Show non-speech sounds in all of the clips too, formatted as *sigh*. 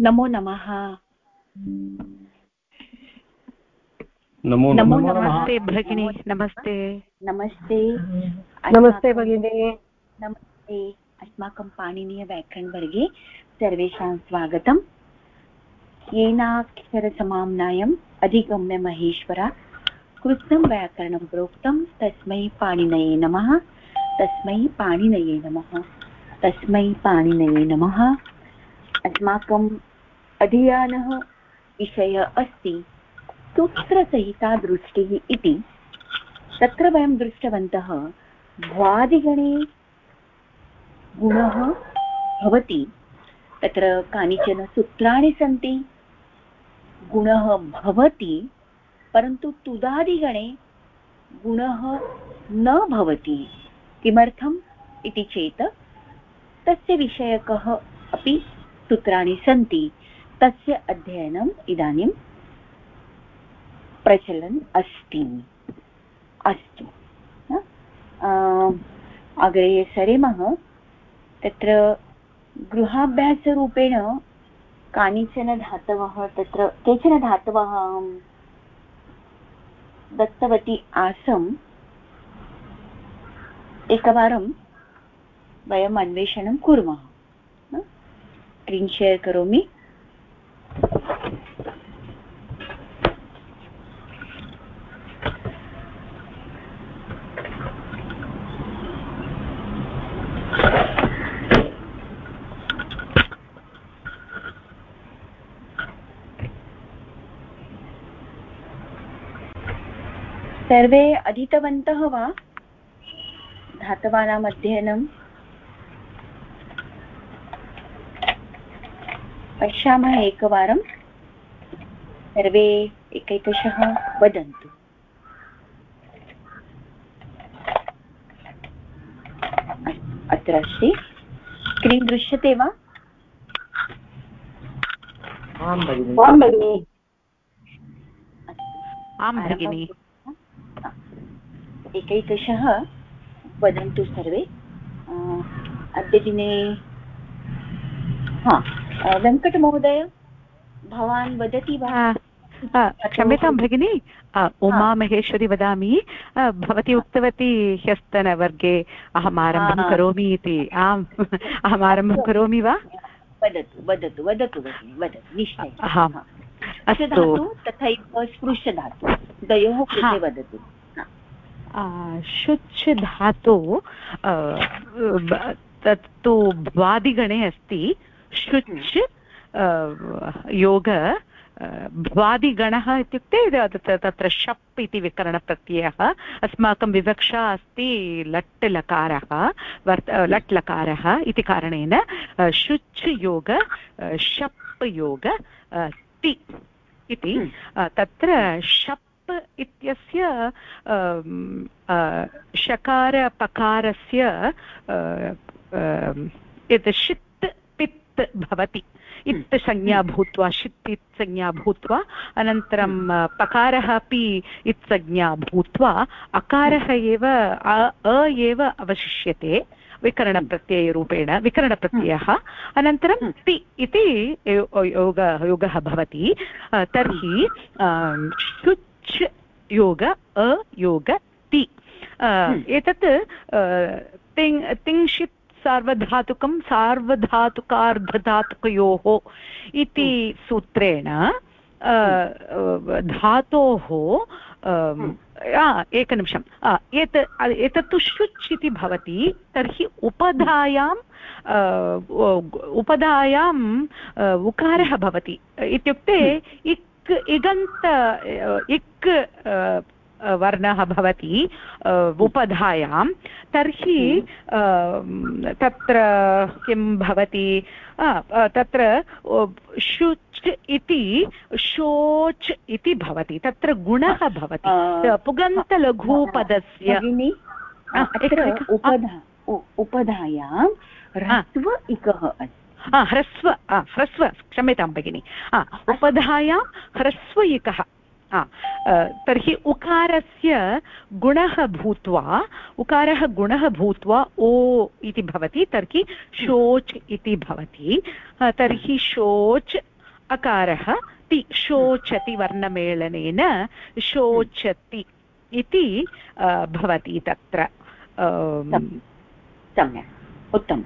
नमो नमः। नमो नमो नमस्ते भगिनी नमस्ते। नमस्ते। नमस्ते भगिनी। नमस्ते। अस्माकं पाणिनीयव्याकरणवर्गे सर्वेषां स्वागतम्। येनाक्षरसमाम्नायम् अधिगम्य महेश्वरा। कृत्स्नं व्याकरणं प्रोक्तं तस्मै पाणिनये नमः। तस्मै पाणिनये नमः। तस्मै पाणिनये नमः। अस्माकम् अधीयानः विषय अस्ति। सूत्रसहिता दृष्टिः इति। तत्र वयं दृष्टवन्तः, भ्वादिगणे गुणः भवति। तत्र कानिचन सूत्राणि सन्ति। गुणः भवति, परन्तु तुदादिगणे गुणः न भवति। किमर्थम् इति चेत्, तस्य विषयकः अपि सूत्राणि सन्ति। तस्य अध्ययनम् इदानीं प्रचलन् अस्ति। अस्तु। अग्रे सरेमः, तत्र गृहाभ्यासरूपेण कानिचन धातवः, तत्र केचन धातवः अहं दत्तवती आसम् एकवारं वयम् अन्वेषणं कुर्मः। स्क्रीन् शेर् करोमि। सर्वे अधीतवन्तः वा? धातवानाम् अध्ययनं पश्यामः एकवारं। सर्वे एकैकशः वदन्तु। अत्र अस्ति। स्क्रीन् दृश्यते वा? आं भगिनि। आं भगिनि। एकैकशः वदन्तु सर्वे। अद्यदिने हा। वेङ्कटमहोदय भवान् वदति वा? क्षम्यतां भगिनि उमा महेश्वरी वदामि भवती उक्तवती ह्यस्तनवर्गे अहम् आरम्भं करोमि इति। आम् अहम् आरम्भं करोमि वा? वदतु वदतु वदतु वदतु निश्चयेन। अस्तु। तथैव स्पृश्यधातु। द्वयोः कृते वदतु। शुच् धातु तत्तु भ्वादिगणे अस्ति। शुच् योग भ्वादिगणः इत्युक्ते तत्र शप् इति विकरणप्रत्ययः अस्माकं विवक्षा अस्ति लट् लकारः वर्त लट् लकारः इति कारणेन शुच् योग शप् योग ति इति तत्र शप् इत्यस्य शकारपकारस्य यत् षित् पित् भवति। इत् संज्ञा भूत्वा षित् इत् संज्ञा भूत्वा अनन्तरं पकारः अपि इत् संज्ञा भूत्वा अकारः एव अ एव अवशिष्यते विकरणप्रत्ययरूपेण विकरणप्रत्ययः। अनन्तरं ति इति योग योगः भवति। तर्हि शुच् योग अयोग ति। एतत् तिङ् तिङ्क्षित् सार्वधातुकं सार्वधातुकार्धधातुकयोः इति सूत्रेण धातोः एकनिमिषम् एत एतत्तु शुच् इति भवति तर्हि उपधायाम् उपधायाम् उकारः भवति। इत्युक्ते इक् इगन्त इक् वर्णः भवति उपधायां तर्हि तत्र किं भवति तत्र शुच् इति शोच् इति भवति तत्र गुणः भवति पुगन्तलघुपदस्य। उपधायां ह्रस्व इकः अस्ति। ह्रस्व ह्रस्व क्षम्यतां भगिनि। उपधायां ह्रस्व इकः तर्हि उकारस्य गुणः भूत्वा उकारः गुणः भूत्वा ओ इति भवति तर्हि शोच् इति भवति तर्हि शोच् अकारः ति शोचति वर्णमेलनेन शोचति इति भवति तत्र सम्यक् उत्तमं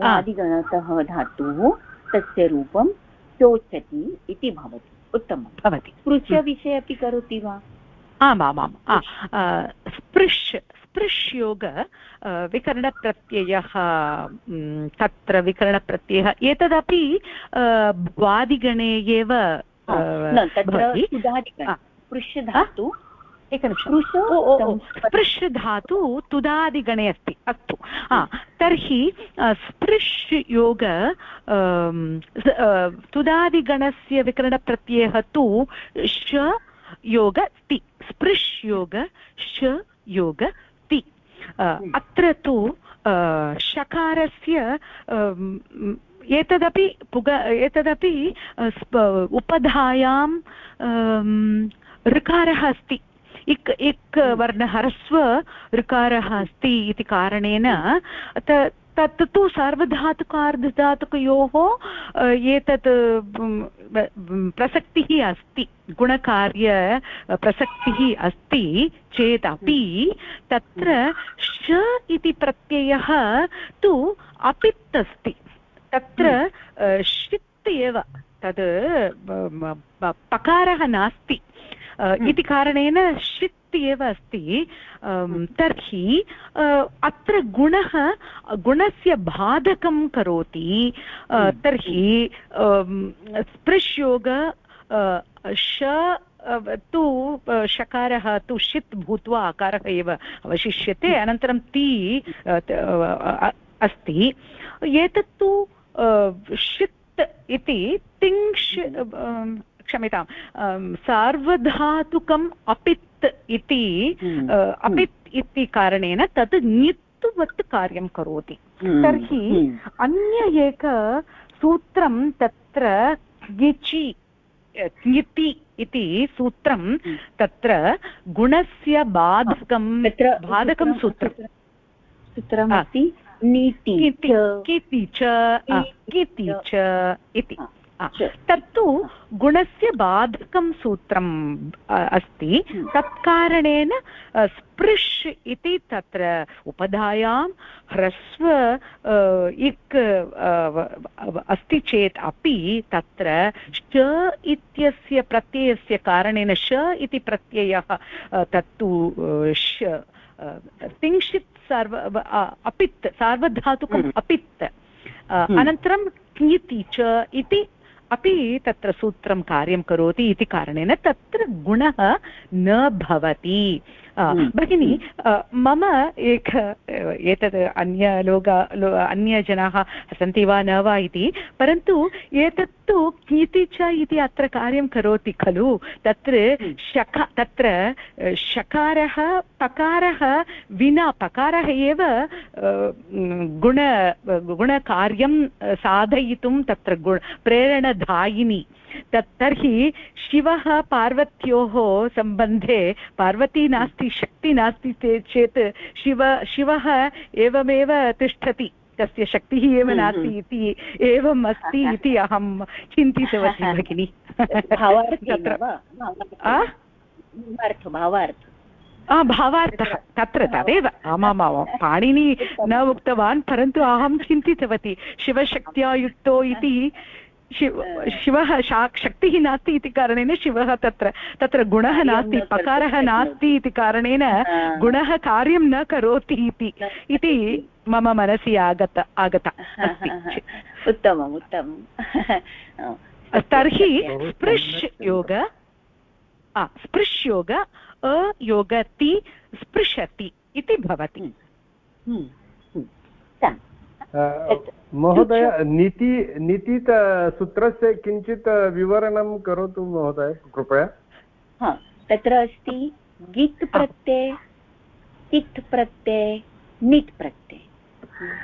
वादिगणतः धातुः तस्य रूपं शोचति इति भवति उत्तमं। भवति। स्पृश्यविषये अपि करोति वा? आमामाम् स्पृश् स्पृश्योग विकरणप्रत्ययः तत्र विकरणप्रत्ययः एतदपि वादिगणे एव तत्र स्पृश्यधातु एकनिमिषं स्पृश् धातु तुदादिगणे अस्ति अस्तु। तर्हि स्पृश् योग तुदादिगणस्य विकरणप्रत्ययः तु श योग ति स्पृश् योग श योग ति अत्र तु शकारस्य एतदपि पुग एतदपि उपधायां ऋकारः अस्ति। इक् इक् वर्णहरस्व ऋकारः अस्ति इति कारणेन तत् तु सार्वधातुकार्धधातुकयोः एतत् प्रसक्तिः अस्ति गुणकार्य प्रसक्तिः अस्ति चेदपि तत्र श इति प्रत्ययः तु अपित् अस्ति तत्र षित् एव तद् पकारः नास्ति हम्म। इति कारणेन षित् एव अस्ति तर्हि अत्र गुणः गुणस्य बाधकं करोति हम्म। तर्हि स्पृश्योग श तु शकारः तु षित् भूत्वा आकारः एव अवशिष्यते हम्म। अनन्तरं ति अस्ति एतत्तु षित् इति तिङ्क्ष् क्षम्यतां सार्वधातुकम् अपित् इति हम्म, अपित् हम्म। इति कारणेन तत् ङित्वत् कार्यं करोति। हम्म, तर्हि अन्य एक सूत्रं तत्र ङिचि ङिति इति सूत्रं तत्र गुणस्य बाधकं बाधकं सूत्रं सूत्रमस्ति नीति च। इति। तत्तु गुणस्य बाधकं सूत्रम् अस्ति हम्म। तत्कारणेन स्पृश् इति तत्र उपधायां ह्रस्व इक् अस्ति चेत् अपि तत्र श इत्यस्य प्रत्ययस्य कारणेन श इति प्रत्ययः तत्तु श तिंशित् सर्व अपित् सार्वधातुकम् हम्म। अपित् हम्म। अनन्तरं किति च इति अपि तत्र सूत्रं कार्यं करोति इति कारणेन तत्र गुणः न भवति। भगिनी मम एक एतत् अन्य लोक अन्यजनाः सन्ति वा न वा इति परन्तु एतत्तु किति च इति अत्र कार्यं करोति खलु। तत्र हम्म। शक तत्र शकारः पकारः विना पकारः एव गुण गुणकार्यं साधयितुं तत्र गुण प्रेरणदायिनी। तत् तर्हि शिवः पार्वत्योः सम्बन्धे पार्वती नास्ति शक्ति नास्ति चेत् शिव शिवः एवमेव तिष्ठति तस्य शक्तिः एव हम्म, नास्ति हम्म। इति एवम् अस्ति इति अहं चिन्तितवती *laughs* भगिनि। भावार्थः तत्र तदेव। आमामां पाणिनि न उक्तवान् परन्तु अहं चिन्तितवती शिवशक्त्या युक्तो इति शिव शिवः शक्तिः नास्ति इति कारणेन शिवः तत्र तत्र गुणः नास्ति पकारः नास्ति इति कारणेन गुणः कार्यं न करोति इति इति मम मनसि आगत आगता उत्तमम् उत्तमं तर्हि स्पृश् योग स्पृश् योग अयोगति स्पृशति इति भवति। हम्म, हम्म, हम्म। महोदय नीति नीति सूत्रस्य किञ्चित् विवरणं करोतु महोदय कृपया। हा तत्र अस्ति गित् प्रत्यय कित् प्रत्यय निट् प्रत्यय।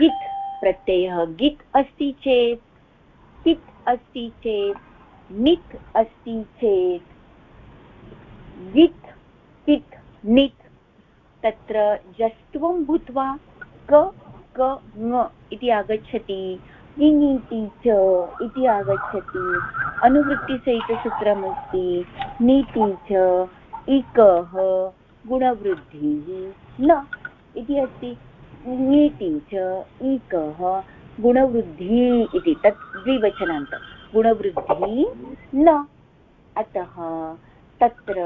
गित् प्रत्ययः गित् अस्ति चेत् कित् अस्ति चेत् नित् अस्ति चेत्। वित् कित् नित् तत्र जस्त्वं भूत्वा क क ङ इति आगच्छति ङिङीति च इति आगच्छति अनुवृत्तिसहितसूत्रमस्ति नीति च इकः गुणवृद्धिः, न इति अस्ति ङीति च इकः गुणवृद्धिः इति, तत् द्विवचनान्त गुणवृद्धिः, न, अतः तत्र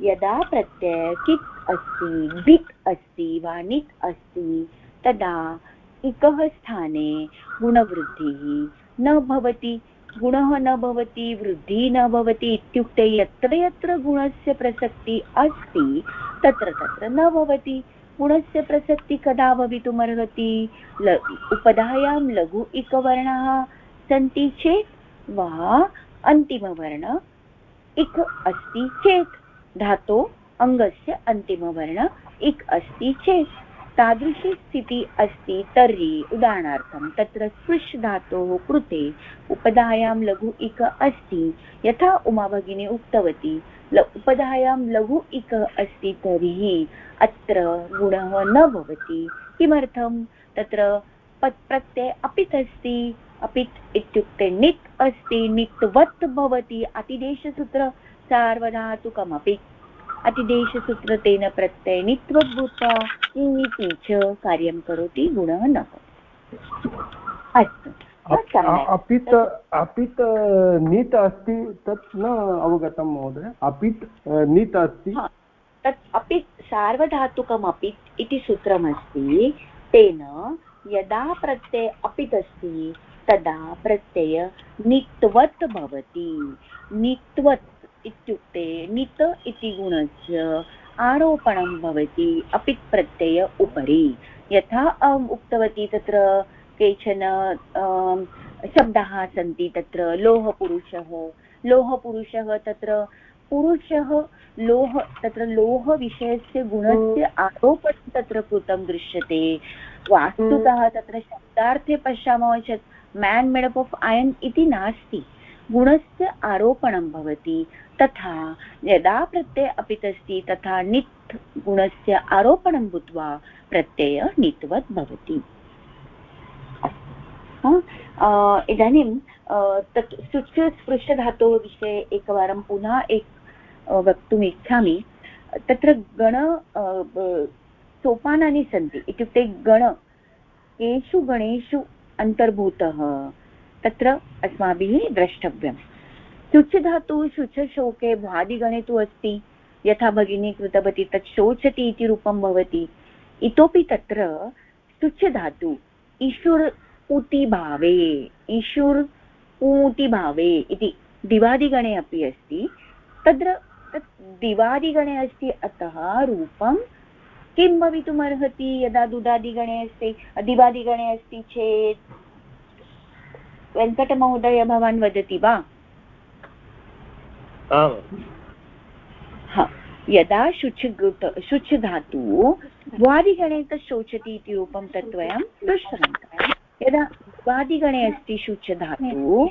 यदा प्रत्यय कित् अस्ति, बित् अस्ति, वा नित् अस्ति तदा इकः स्थाने गुणवृद्धिः न भवति। गुणः न भवति, वृद्धिः न भवति इत्युक्ते यत्र यत्र गुणस्य प्रसक्तिः अस्ति, तत्र तत्र न भवति। गुणस्य प्रसक्तिः कदा भवितुमर्हति? ल, उपधायां लघु इकवर्णाः सन्ति चेत् वा अन्तिमवर्ण इक् अस्ति चेत्। धातो, अङ्गस्य अन्तिमवर्ण इक् अस्ति चेत्। तादृशी स्थितिः अस्ति तर्हि उदाहरणार्थं तत्र स्पृश् धातोः कृते उपधायां लघु इक अस्ति, यथा उमा भगिनी उक्तवती उपधायां लघु इक अस्ति तर्हि अत्र गुणः न भवति। किमर्थं? तत्र प्रत्यय अपित् अस्ति, अपित् इत्युक्ते नित् अस्ति नित्वत् भवति, अतिदेशसूत्र सार्वधातुकमपि अतिदेशसूत्रतेन प्रत्ययनित्वं भूत्वा इति च कार्यं करोति गुणः न अस्तु अपित् अपित् नीत् अस्ति तत् न अवगतं महोदय। अपित् नीत् अस्ति। तत् अपित् सार्वधातुकम् अपित् इति सूत्रमस्ति तेन यदा प्रत्यय अपित् अस्ति तदा प्रत्यय नित्वत् भवति। नित्वत् इत्युक्ते नित इति गुणस्य आरोपणं भवति अपित् प्रत्यय उपरि। यथा अहम् उक्तवती तत्र केचन शब्दाः सन्ति तत्र लोहपुरुषः। लोहपुरुषः तत्र, पुरुषः लोह, तत्र लोहविषयस्य गुणस्य आरोपणं तत्र कृतं दृश्यते। वास्तुतः तत्र शब्दार्थे पश्यामः चेत् मेन् मेडप् आफ् अयन् इति नास्ति। गुणस्य आरोपणं भवति। तथा यदा प्रत्यय अपित् अस्ति तथा नित् गुणस्य आरोपणं भूत्वा प्रत्यय नित्वत् भवति। इदानीं तत् शुच् स्पृशधातोः विषये एकवारं पुनः एक वक्तुम् इच्छामि। तत्र गण सोपानानि सन्ति। इत्युक्ते गण, केषु गणेषु अन्तर्भूतः तत्र अस्माभिः द्रष्टव्यम्। शुच् धातुः शुचशोके भ्वादिगणे तु अस्ति। यथा भगिनी कृतवती तत् शोचति इति रूपं भवति। इतोपि तत्र शुच् धातु ईशुर् उतिभावे ईशुर् ऊतिभावे इति दिवादिगणे अपि अस्ति। तत्र तत् दिवादिगणे अस्ति, अतः रूपं किं भवितुमर्हति? यदा दुदादिगणे अस्ति, दिवादिगणे अस्ति चेत् वेङ्कटमहोदय भवान् वदति वा? यदा शुच् शुच् धातु द्वादिगणे तत् शोचति इति रूपं तत् वयं दृष्टवन्तः। यदा द्वादिगणे अस्ति शुच् धातु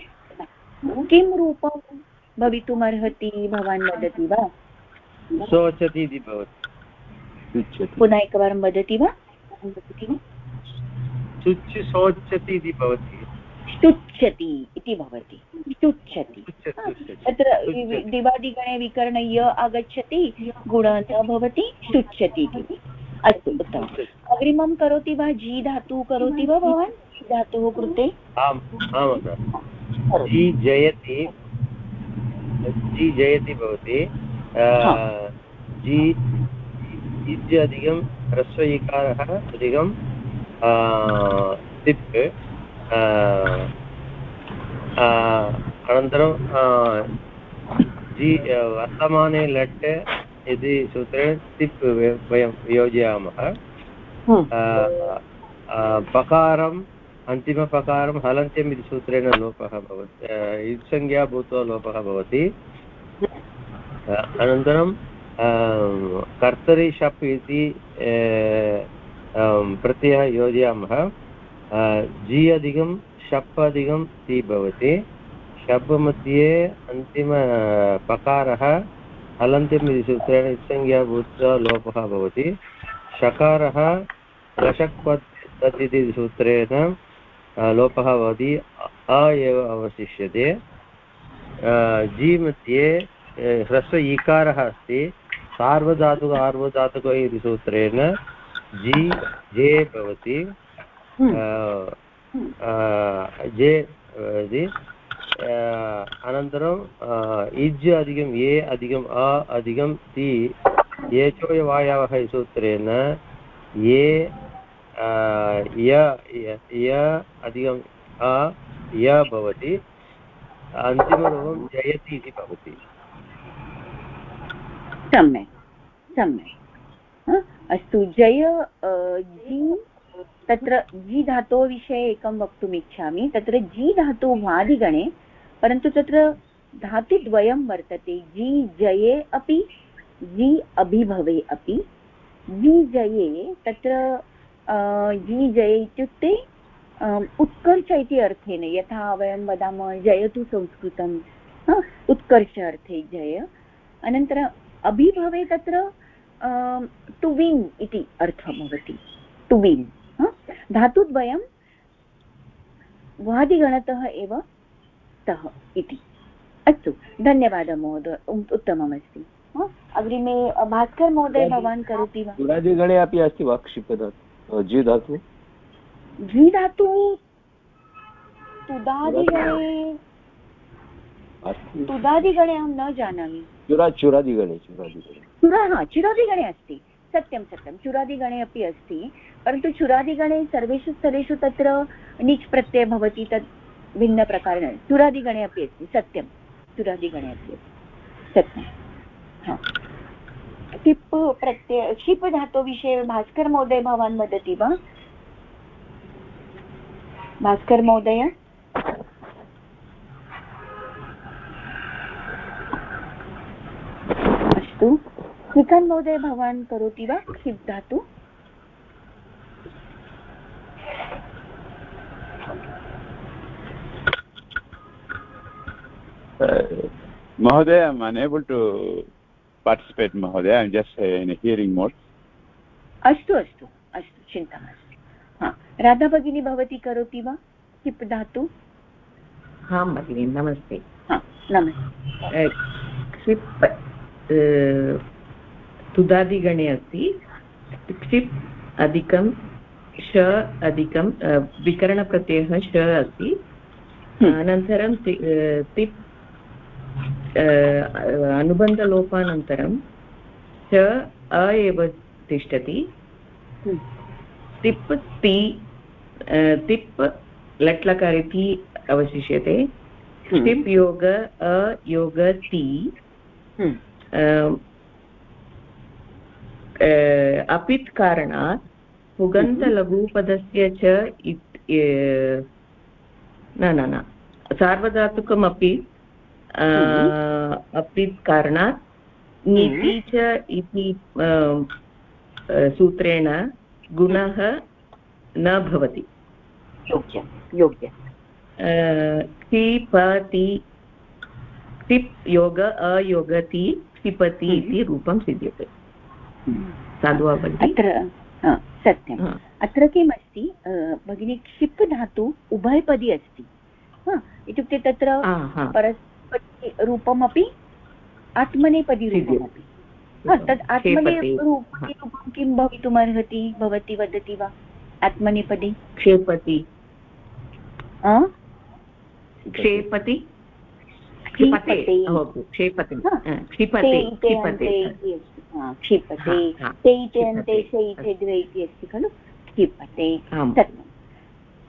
किं रूपं भवितुमर्हति भवान् वदति वा? शोचति इति भवति। पुनः एकवारं वदति वा? शुच् शोचति इति भवति। स्तुच्छति इति भवति। स्तुच्छति तत्र दिवादिगणे विकरण य आगच्छति गुणः न भवति स्तुच्छति इति। अस्तु उत्तमम्। अग्रिमं करोति वा? जी धातुः करोति वा भवान्? धातुः कृते? आम् आम् जी जयति जी जयति भवति। जी इत्यादिकं ह्रस्व इकारः अधिकं तिप् अनन्तरं जि वर्तमाने लट् इति सूत्रेण तिप् वयं योजयामः। पकारम् अन्तिमपकारं हलन्त्यम् इति सूत्रेण लोपः भवति इत्संज्ञा भूत्वा लोपः भवति। अनन्तरं कर्तरि शप् इति प्रत्ययः योजयामः। जि अधिकं शप् अधिकं ति भवति शब् मध्ये अन्तिम पकारः हलन्त्यम् इति सूत्रेण इत्संज्ञा भूत्वा लोपः भवति। तत् इति सूत्रेण लोपः भवति। अ एव अवशिष्यते। जि मध्ये ह्रस्व इकारः अस्ति। सार्वधातुक, आर्वधातुक इति सूत्रेण जि, जे भवति। जे इति अनन्तरं इज् अधिकम् ए अधिकम् अ अधिकं ति एचोयवायावः सूत्रेण ये य अधिकम् अ य भवति अन्तिमरूपं जयति इति भवति। सम्यक् सम्यक्। अस्तु जय जि तत्र जी धातोः विषये एकं वक्तुम् इच्छामि तत्र जि धातु वादिगणे, परन्तु तत्र धातुद्वयं वर्तते। जी जये अपि, जी अभिभवे अपि। जि जये तत्र जि जये इत्युक्ते उत्कर्ष इति अर्थेन, यथा वयं वदामः, जयतु संस्कृतं। उत्कर्ष अर्थे जय। अनन्तरम् अभिभवे तत्र टु विन् इति अर्थः भवति। टु विन् धातुद्वयं वादिगणतः एव स्तः इति। अस्तु धन्यवादः महोदय उत्तममस्ति। अग्रिमे भास्कर महोदय भवान् करोति वा? गुणादिगणे अपि अस्ति वा क्षिपधातु जि धातु जि धातु तुदादिगणे तुदादिगणे अहं न जानामि। चुरा चुरादिगणे चुरादिगणे चुरा हा चुरादिगणे अस्ति। सत्यं सत्यं. चुरादिगणे अपि अस्ति, परन्तु चुरादिगणे सर्वेषु स्थलेषु तत्र णिच् प्रत्ययः भवति, तत् भिन्नप्रकारेण चुरादिगणे अपि अस्ति, सत्यं. चुरादिगणे अपि अस्ति. सत्यं. हा. क्षिप् प्रत्यय क्षिप् धातुविषये भास्कर महोदय भवान् वदति वा? भास्कर महोदय? अस्तु. श्रीकान्त् महोदय भवान् करोति वा क्षिप् धातु Mahoday, I'm unable to participate, Mahoday. I'm just uh, in a hearing mode. अस्तु अस्तु अस्तु चिन्ता मास्तु हा राधा भगिनी भवती करोति वा किप् धातु आं भगिनि नमस्ते हा नमस्ते क्षिप् तुदादिगणे अस्ति। क्षिप् अधिकं श अधिकं विकरणप्रत्ययः श अस्ति। अनन्तरं तिप् अनुबन्धलोपानन्तरं च अ एव तिष्ठति। तिप् ति तिप् लट्लकारे ति अवशिष्यते। टिप् योग अयोग ति। अपित् कारणात् पुगन्तलघुपदस्य च न न न सार्वधातुकमपि अपि कारणात् नीति च इति सूत्रेण गुणः न भवति। योग्य योग्य। क्षिपति क्षिप् योग अयोगति क्षिपति इति रूपं सिद्ध्यते। साधु वा अत्र सत्यम्। अत्र किमस्ति भगिनी क्षिप् धातु उभयपदी अस्ति। इत्युक्ते तत्र परस्परि रूपमपि आत्मनेपदी रूपमपि। तद् आत्मनेपदी रूपं किं भवितुमर्हति भवती वदति वा? आत्मनेपदी? क्षेपति क्षेपति क्षिपते क्षेपति क्षिपते क्षिपते क्षिपते अन्ते शैते द्वे इति अस्ति खलु क्षिपते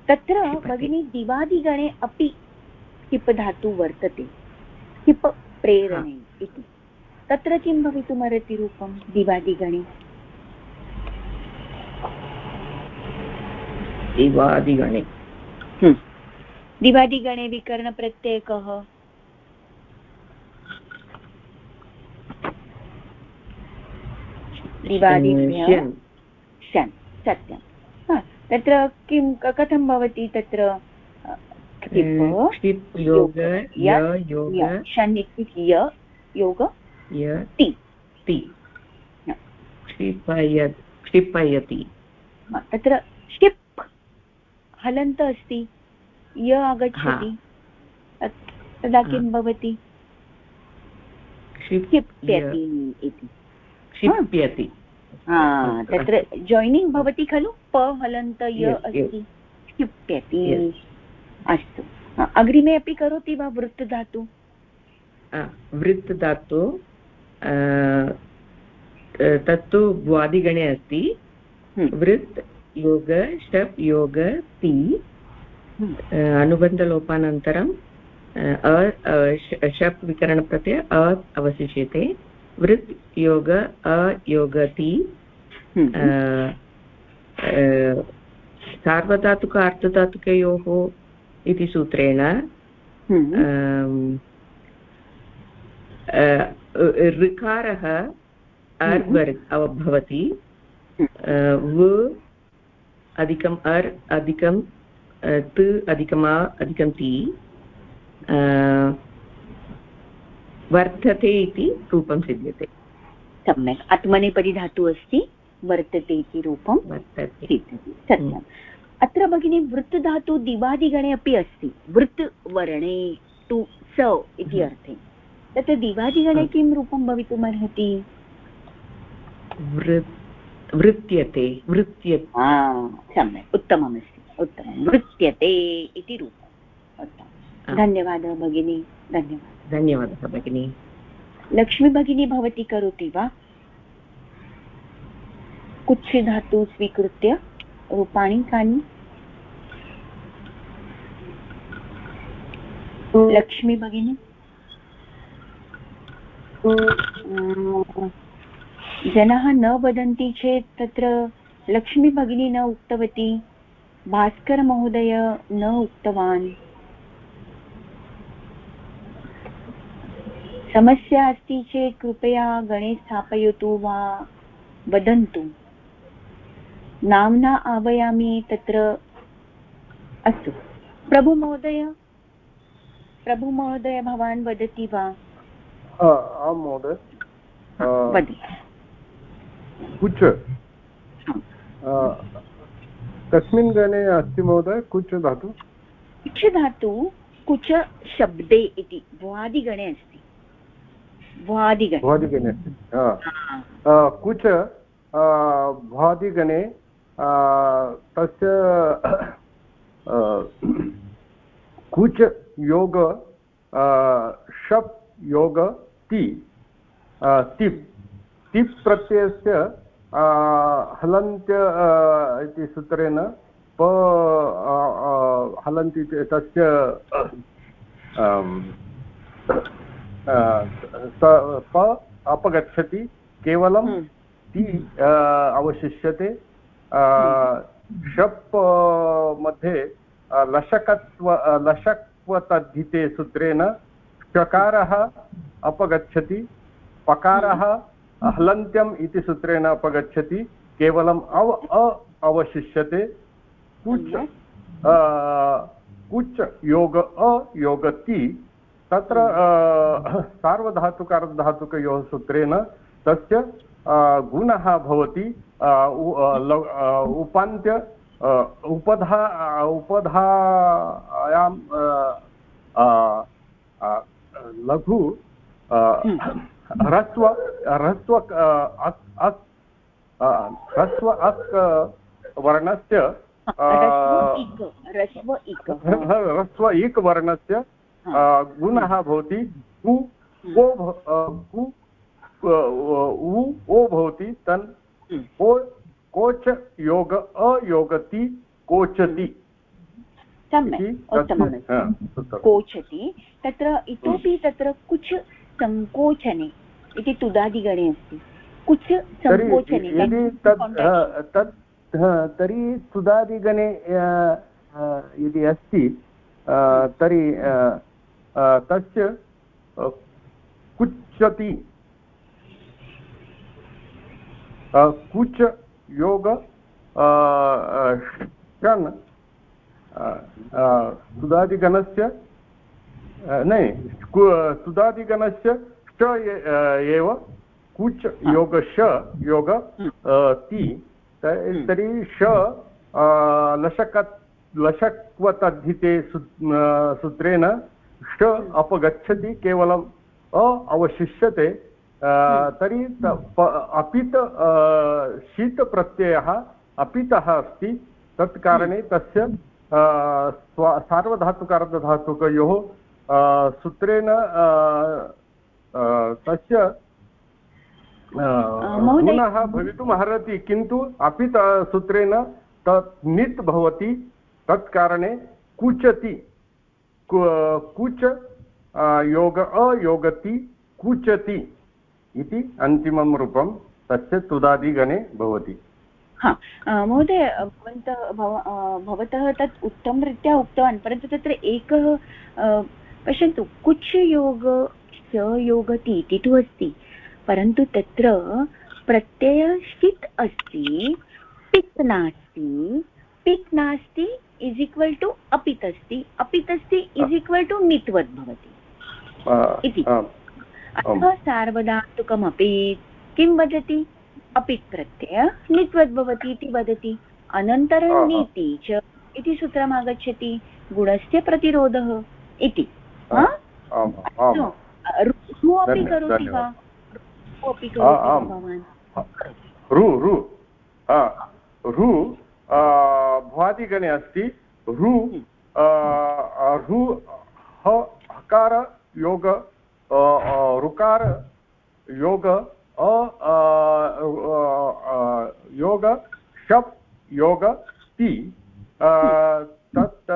तत्र भगिनी दिवादिगणे अपि क्षिप् धातु वर्तते क्षिप् प्रेरणे इति तत्र किं भवितुमर्हति रूपं दिवादिगणे दिवादिगणे दिवादिगणे विकरणप्रत्यय कः दिवादिभ्यः शन् सत्यं तत्र किं कथं भवति तत्र? क्षिप् योग य योग। ति। क्षिपय क्षिपयति तत्र क्षिप् हलन्त अस्ति। य आगच्छति। तदा किं भवति? क्षिप्यति इति। क्षिप्यति। तत्र जायिनिङ्ग् भवति खलु? प हलन्त य अस्ति। क्षिप्यति। अस्तु। अग्रिमे अपि करोति वा वृत्तधातु? वृत्तधातु तत्तु भ्वादिगणे अस्ति। हम्म। वृत् योग शप् योग ति। हम्म। अनुबन्धलोपानन्तरं शप् विकरणप्रत्यय अ अवशिष्यते। वृत् योग अयोगति हम्म। सार्वधातुक अर्धधातुकयोः इति सूत्रेण ऋकारः अर् वर् भवति व अधिकम् अर् अधिकं त् अधिकमा अधिकं ति वर्धते इति रूपं सिद्ध्यते। सम्यक्। आत्मनेपदी धातुः अस्ति वर्तते इति रूपं वर्तते। सत्यम्। अत्र भगिनी वृत्तधातु दिवादिगणे अपि अस्ति। वृत् वर्णे टु स इति हम्म। अर्थे। तत्र दिवादिगणे किं रूपं भवितुमर्हति वृत्यते वृत्य सम्यक्। उत्तममस्ति। उत्तमं। वृत्यते इति रूपम्। उत्तमं धन्यवादः भगिनी। धन्यवादः। धन्यवादः भगिनी। लक्ष्मी भगिनी भवती करोति वा? कुत्सिधातु स्वीकृत्य रूपाणि कानि? लक्ष्मी भगिनी। जनाः न वदन्ति चेत् तत्र लक्ष्मीभगिनी न उक्तवती, भास्करमहोदय न उक्तवान्। समस्या अस्ति चेत् कृपया गणे स्थापयतु वा वदन्तु। नाम्ना आह्वयामि तत्र अस्तु। प्रभुमहोदय प्रभुमहोदय भवान् वदति वा? आं महोदय। कुच कस्मिन् गणे अस्ति महोदय कुच धातु? कुच धातु कुच शब्दे इति। भ्वादिगणे अस्ति। भ्वादिगणे। भ्वादिगणे कुच भ्वादिगणे तस्य कुच योग शप् योग ति तिप्। तिप् प्रत्ययस्य हलन्त्य इति सूत्रेण प हलन्ति तस्य प अपगच्छति केवलं हम्म। ति अवशिष्यते। शप् मध्ये लशकत्व लशक्वतद्धिते सूत्रेण चकारः अपगच्छति पकारः हलन्त्यम् इति सूत्रेण अपगच्छति केवलम् अव अ अवशिष्यते। कुच् कुच् योग अयोगति तत्र सार्वधातुकार्धधातुकयोः सूत्रेण तस्य गुणः भवति उपान्त्य उपधा उपधायां लघु। ह्रस्व ह्रस्व ह्रस्व अस् वर्णस्य ह्रस्व इक् वर्णस्य गुणः भवति कु कु उ ओ भवति तन् हम्म। को कोच योग अयोगति कोचति। सम्यक् उत्तममस्ति कोचति। तत्र इतोपि तत्र कुच् सङ्कोचने इति तुदादिगणे अस्ति। कुच् सङ्कोचने यदि तत् तत् तर्हि सुदादिगणे यदि अस्ति तर्हि तस्य कुच्यति कुच योग क्षण सुधादिगणस्य नै सुधादिगणस्य च एव कुच् योग श, योग ति तर्हि श लशक लशक्वतद्धिते सूत्रेण श अपगच्छति केवलम् अ अवशिष्यते तर्हि अपित शीतप्रत्ययः अपितः अस्ति। तत् कारणे तस्य सार्वधातुकार्धधातुकयोः सूत्रेण तस्य गुणः भवितुम् अर्हति किन्तु अपि सूत्रेण तत् नित् भवति। तत्कारणे कुचति। कुच योग अयोगति कुचति इति अन्तिमं रूपं तस्य तुदादिगणे भवति। हा महोदय, भवन्तः भवतः तत् उत्तमरीत्या उक्तवान्, परन्तु तत्र एकः पश्यन्तु कुच् योग योगति इति तु अस्ति, परन्तु तत्र प्रत्ययश्चित् अस्ति, पित् नास्ति पित् नास्ति इस् इक्वल् टु अपित् अस्ति अपित् अस्ति इस् इक्वल् टु नित्वत् भवति इति अथवा सार्वधातुकमपि किं वदति? अपित् प्रत्यय नित्वद् भवति इति वदति। अनन्तरं नीति च इति सूत्रम् आगच्छति। गुणस्य प्रतिरोधः इति। रु अपि करोति वा? अपि करोति भवान्। रु रु रु भ्वादिगणे अस्ति। रु रु हकार, योग ऋकार योग योग शप् योग, ति। तत्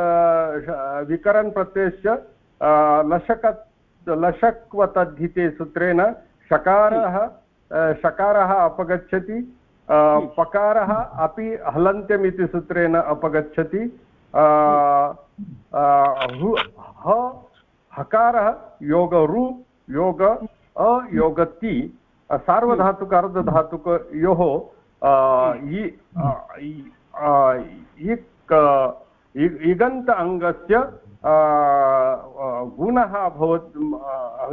विकरन् प्रत्ययस्य लशक, लशक्वतद्धिते सूत्रेण शकारः शकारः अपगच्छति। पकारः अपि हलन्त्यम् सूत्रेण अपगच्छति। हकारः योग रु, योग अयोगति सार्वधातुक अर्धधातुकयोः इगन्त अङ्गस्य गुणः भवत्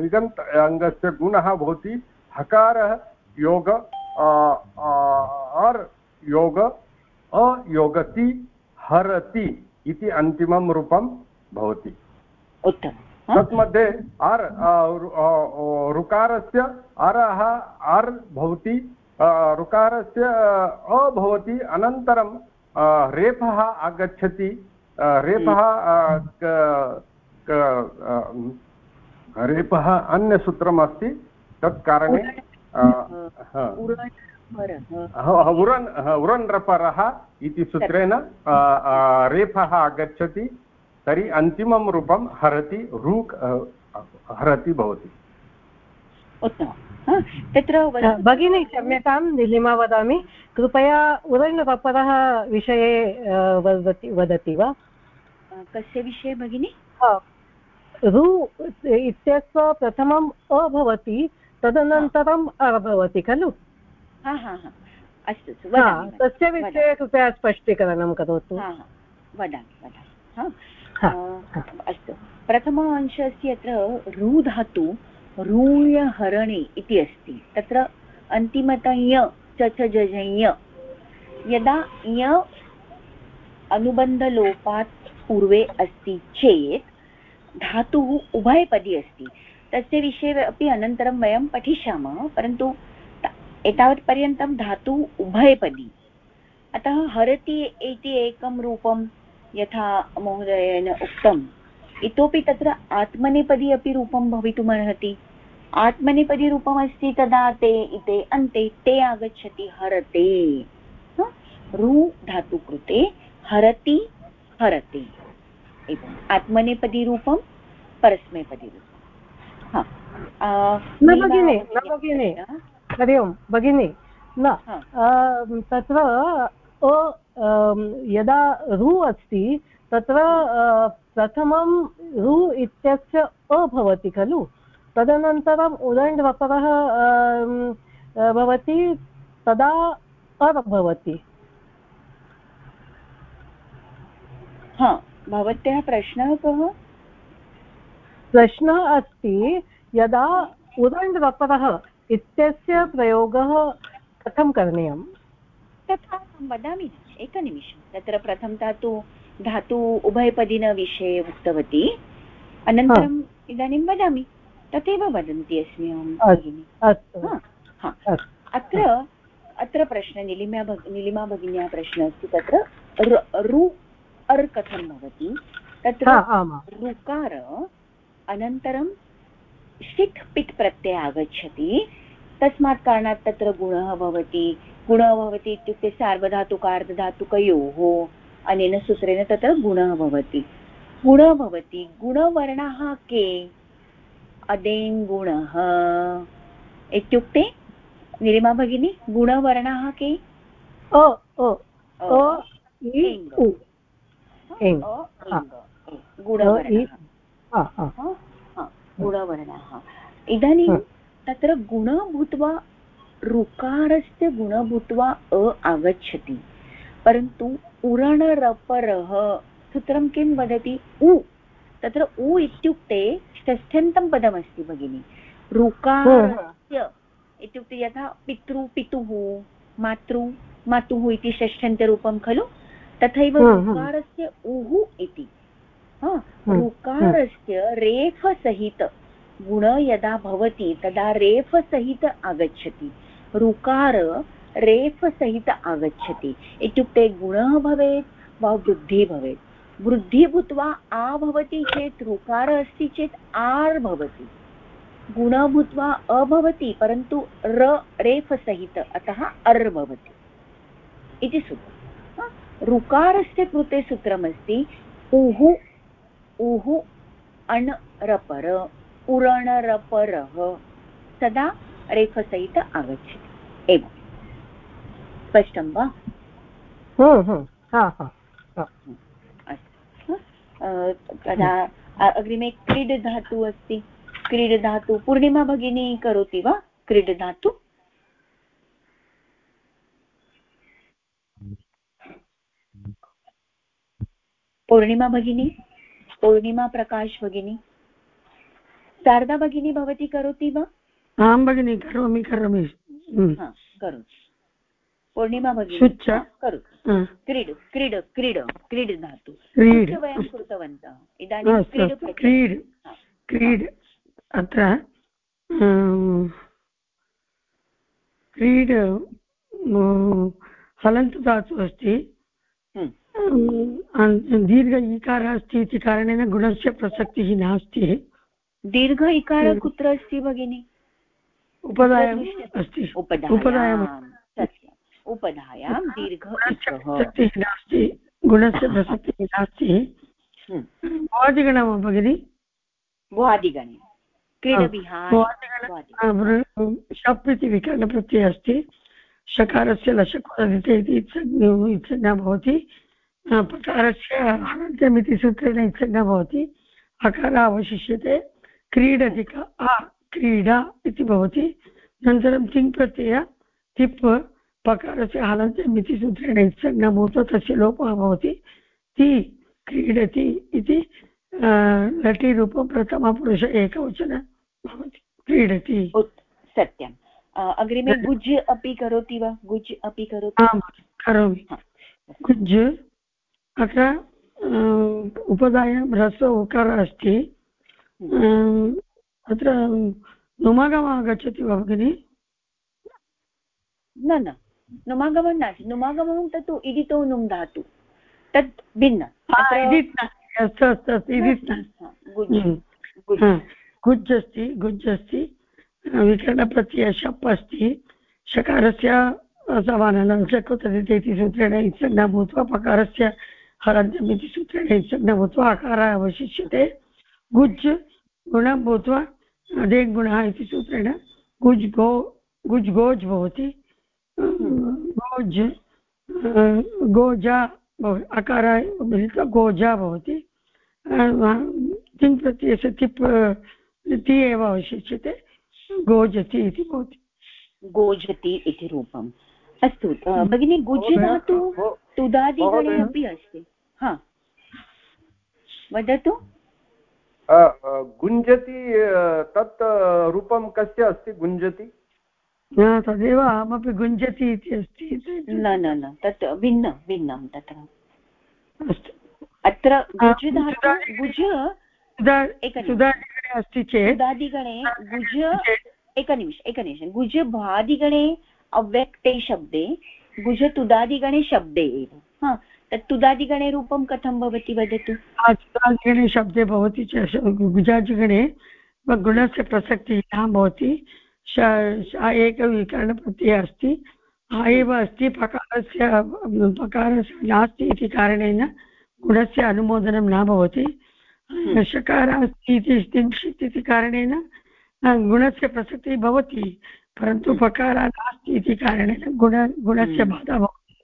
इगन्त अङ्गस्य गुणः भवति। हकारः योग अर् योग अयोगति हरति इति अन्तिमं रूपं भवति। उत्तमम् तत् मध्ये आर् ऋकारस्य अरः आर् भवति ऋकारस्य अ भवति अनन्तरं रेफः आगच्छति रेफः रेफः अन्यसूत्रम् अस्ति तत् कारणे उरन् उरन् रपरः इति सूत्रेण रेफः आगच्छति तर्हि अन्तिमं रूपं हरति रूक् हरति भवति। तत्र भगिनी क्षम्यतां निलिमा वदामि। कृपया उदयन् पपरः विषये वदति वदति वा? कस्य विषये भगिनि? रु इत्यस्य प्रथमम् अ भवति तदनन्तरम् भवति खलु? अस्तु तस्य विषये कृपया स्पष्टीकरणं करोतु। वदामि वदामि। अस्तु। प्रथम अंशस्य अत्र रु धातु रूयहरणे इति अस्ति। तत्र अन्तिमतञ च यदा य अनुबन्धलोपात् पूर्वे अस्ति चेत् धातुः उभयपदी अस्ति। तस्य विषये अपि अनन्तरं वयं पठिष्यामः, परन्तु एतावत्पर्यन्तं धातुः उभयपदी। अतः हरति इति एकं रूपं यथा महोदयेन उक्तम्। इतोपि तत्र आत्मनेपदी अपि रूपं भवितुमर्हति। आत्मनेपदी रूपमस्ति तदा ते इते अन्ते, ते आगच्छति हरते। रु धातु कृते हरति हरति। एवम्। आत्मनेपदी रूपं परस्मैपदी रूपं न भगिनि न भगिनि. हरि ओं भगिनि न. तत्र यदा रु अस्ति तत्र प्रथमं रु इत्यस्य अ भवति खलु. तदनन्तरम् उदण् वपरः भवति तदा अ भवति. भवत्याः प्रश्नः कः? प्रश्नः अस्ति यदा उदण् वपरः इत्यस्य प्रयोगः कथं करणीयं तथा अहं वदामि एकनिमिषं। तत्र प्रथमतः तु धातु उभयपदिनविषये उक्तवती। अनन्तरम् इदानीं वदामि तथैव वदन्ती अस्मि अहं भगिनि। अत्र अत्र प्रश्नः निलिमा भग निलिमा भगिन्याः प्रश्नः अस्ति तत्र। रु अर् कथं भवति? तत्र ऋकार अनन्तरं षिट् पिट् प्रत्यय आगच्छति। तस्मात् कारणात् तत्र गुणः भवति। गुणः भवति इत्युक्ते सार्वधातुकार्धधातुकयोः अनेन सूत्रेण तत्र गुणः भवति। गुणः भवति। गुणवर्णाः के? अदेङ्गुणः। इत्युक्ते निलिमा भगिनी गुणवर्णाः के? अ गुणवर्णाः। इदानीं तत्र गुण भूत्वा ऋकारस्य गुण भूत्वा अ आगच्छति परन्तु उरणरपरः सूत्रं किं वदति? उ. तत्र उ इत्युक्ते षष्ठ्यन्तं पदमस्ति भगिनि. ऋकारस्य इत्युक्ते यथा पितृ पितुः मातृ मातुः इति षष्ठ्यन्तरूपं खलु तथैव ऋकारस्य उः इति. ऋकारस्य रेफसहित. गुण यदा भवति तदा रेफसहित आगच्छति. ऋकार रेफसहित आगच्छति. इत्युक्ते गुणः भवेत् वा वृद्धिः भवेत्. वृद्धिः भूत्वा आ भवति चेत् ऋकार अस्ति चेत् आर् भवति. गुण भूत्वा अ भवति परन्तु र रेफसहित अतः अर् भवति. इति सूत्रम् ऋकारस्य कृते सूत्रमस्ति उः उः अण् रपर उरणरपरः तदा रेफसहित आगच्छति। एवम् स्पष्टं वा? अस्तु। तदा अग्रिमे क्रीड् धातुः अस्ति। क्रीड धातु पूर्णिमा भगिनी करोति वा? क्रीड धातु? पूर्णिमा भगिनी? पूर्णिमा प्रकाश भगिनी। शारदा भगिनी भवती करोति वा? आं भगिनि करोमि करोमि। करोतु। पूर्णिमा भगिनी करोतु। क्रीड क्रीड क्रीड क्रीड धातु। वयं कृतवन्तः। इदानीं क्रीड क्रीड। क्रीड। अत्र क्रीड हलन्त धातु अस्ति। दीर्घ इकारः अस्ति इति कारणेन गुणस्य प्रसक्तिः नास्ति। दीर्घ इकारः कुत्र अस्ति भगिनि? उपधायाम् अस्ति। उपधायाम् उपधायां दीर्घ प्रसक्तिः नास्ति। गुणस्य प्रसक्तिः नास्ति। भवादिगणं भगिनि? भुवादिगणे। शप् इति विकरणप्रत्ययः अस्ति। शकारस्य लशकोदते इति इत्संज्ञा भवति। प्रकारस्य हलन्त्यमिति सूत्रेण इत्संज्ञा भवति। अकारः अवशिष्यते क्रीडधिक आ क्रीडा इति भवति। अनन्तरं तिङ् प्रत्यय तिप् पकारस्य हलन्त्यमिति सूत्रेण इत्संज्ञा भूत्वा तस्य लोपः भवति। ति क्रीडति इति लटिरूपं प्रथमपुरुष एकवचन भवति। क्रीडति। सत्यम्। अग्रिमे गुज् अपि करोति वा? गुज् अपि करोति? करोमि। गुज् अत्र उपधायां ह्रस्व उकारः अस्ति। अत्र नुमागमः आगच्छति वा भगिनि? न न नुमागमः नास्ति। नुमागमः तत्तु इदितो नुम् धातु। तत् भिन्न। अस्तु अस्तु अस्तु हम्म। गुज्। अस्ति गुज् अस्ति। विकरणप्रत्यय शप् अस्ति। शकारस्य चकुतदिते इति सूत्रेण इत्संज्ञा भूत्वा पकारस्य हरन्त्यम् इति सूत्रेण इत्संज्ञा भूत्वा अकारः अवशिष्यते गुज् गुणं भूत्वा अदेगुणः इति सूत्रेण गुज् गो गुज् गोज् भवति गोज् गोजा अकारः मिलित्वा गोजा भवति तिङ् प्रत्ययस्य तिप् ति एव अवशिष्यते गोजति इति भवति गोजति इति रूपम् अस्तु भगिनि गुज् धातु तुदादिगणे अपि अस्ति हा वदतु? गुञ्जति तत् रूपं कस्य अस्ति गुञ्जति तदेव अहमपि गुञ्जति इति अस्ति न न न तत् भिन्नं भिन्नं तत्र। अस्तु। अत्र गुज गुज अस्ति चेत्। उदादिगणे गुज एकनिमिष एकनिमिषं। गुज भादिगणे अव्यक्ते शब्दे गुज तुदादिगणे शब्दे एव। हा, तत् तुदादिगणे रूपं कथं भवति वदतु? तुदादिगणे शब्दे भवति गुजादिगणे गुणस्य प्रसक्तिः न भवति। एकविकरणप्रत्ययः अस्ति। एव अस्ति, पकारस्य पकारस्य नास्ति इति कारणेन गुणस्य अनुमोदनं न भवति। शकारः अस्ति इति कारणेन गुणस्य प्रसक्तिः भवति। परन्तु पकारः नास्ति इति कारणेन गुण गुणस्य हम्म। बाधा भवति।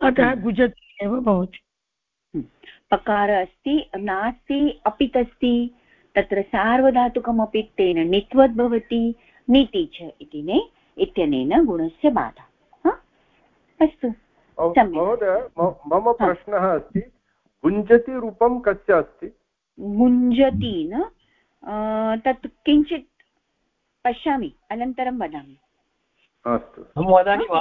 अतः गुजति एव भवति। हम्म। पकार अस्ति नास्ति अपित् अस्ति तत्र सार्वधातुकमपि तेन णित्वद् भवति नीति च इति ने इत्यनेन गुणस्य बाधा। अस्तु। महोदय मम प्रश्नः अस्ति गुञ्जति रूपं कस्य अस्ति? गुञ्जति न? तत् किञ्चित् पश्यामि अनन्तरं वदामि। अस्तु। अहं वदामि वा?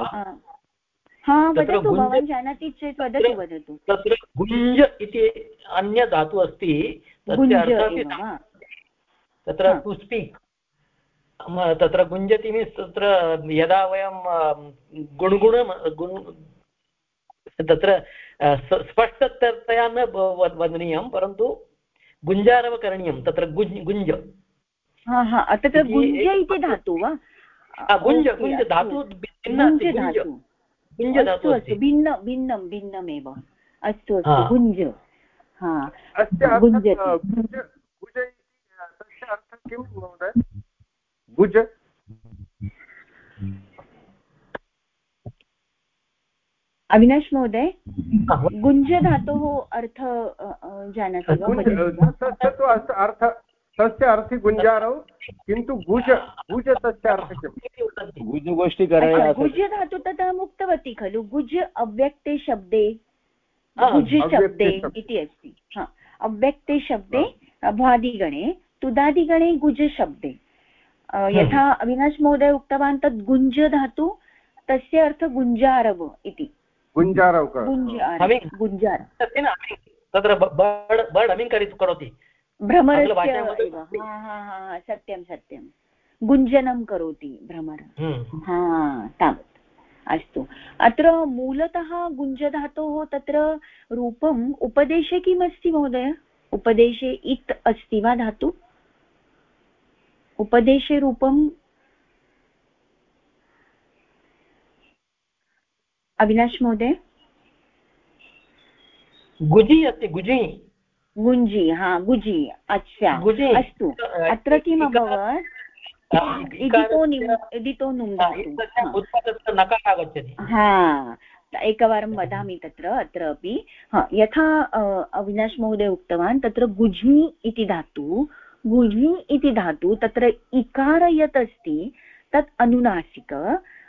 हा वदतु भवान् जानाति चेत् वदतु वदतु। तत्र गुञ्ज इति अन्यधातुः अस्ति तत्र टु स्पीक् तत्र गुञ्जति मीन्स् तत्र यदा वयं गुणगुणं गुण तत्र स्पष्टतया न वदनीयं परन्तु गुञ्जारव करणीयं तत्र गुञ् गुञ्ज तत्र गुञ्ज इति धातु वा? गुञ्ज गुञ्ज धातु। गुञ्ज धातु। अस्तु भिन्न भिन्नं भिन्नमेव। अस्तु अस्तु गुञ्ज हा तस्य अर्थं किं महोदय? भुज अविनाश महोदय? गुञ्ज धातोः अर्थ जानाति वा? अर्थ तस्य अर्थि गुञ्जारौ किन्तु भुज भुज तस्य अर्थ किं भुजगोष्ठीकरणे भुज धातु तथा उक्तवती खलु? गुज अव्यक्ते शब्दे भुज शब्दे इति अस्ति। अव्यक्ते शब्दे भ्वादिगणे तुदादिगणे गुज शब्दे। यथा अविनाश महोदय उक्तवान् तत् गुञ्ज धातु तस्य अर्थ गुञ्जारव इति। गुञ्जारव गुञ्जार। तत्र बर्ड् हमिङ्ग् करोति। भ्रमरस्य सत्यं सत्यं। गुञ्जनं करोति भ्रमर। हम्म। हा तावत्। अस्तु। अत्र मूलतः गुञ्जधातोः तत्र रूपम् उपदेशे किमस्ति महोदय? उपदेशे इत् अस्ति वा धातु? उपदेशे रूपम् अविनाश महोदय? गुजि अस्ति गुजि। गुञ्जि हा गुजि अच्छा अस्तु। अत्र किम् अभवत्? इदितो नुम् हा। एकवारं वदामि तत्र अत्र अपि। यथा अविनाश महोदय उक्तवान् तत्र गुज्मि इति धातु। गुझि इति धातु तत्र इकार यत् अस्ति तत् अनुनासिक।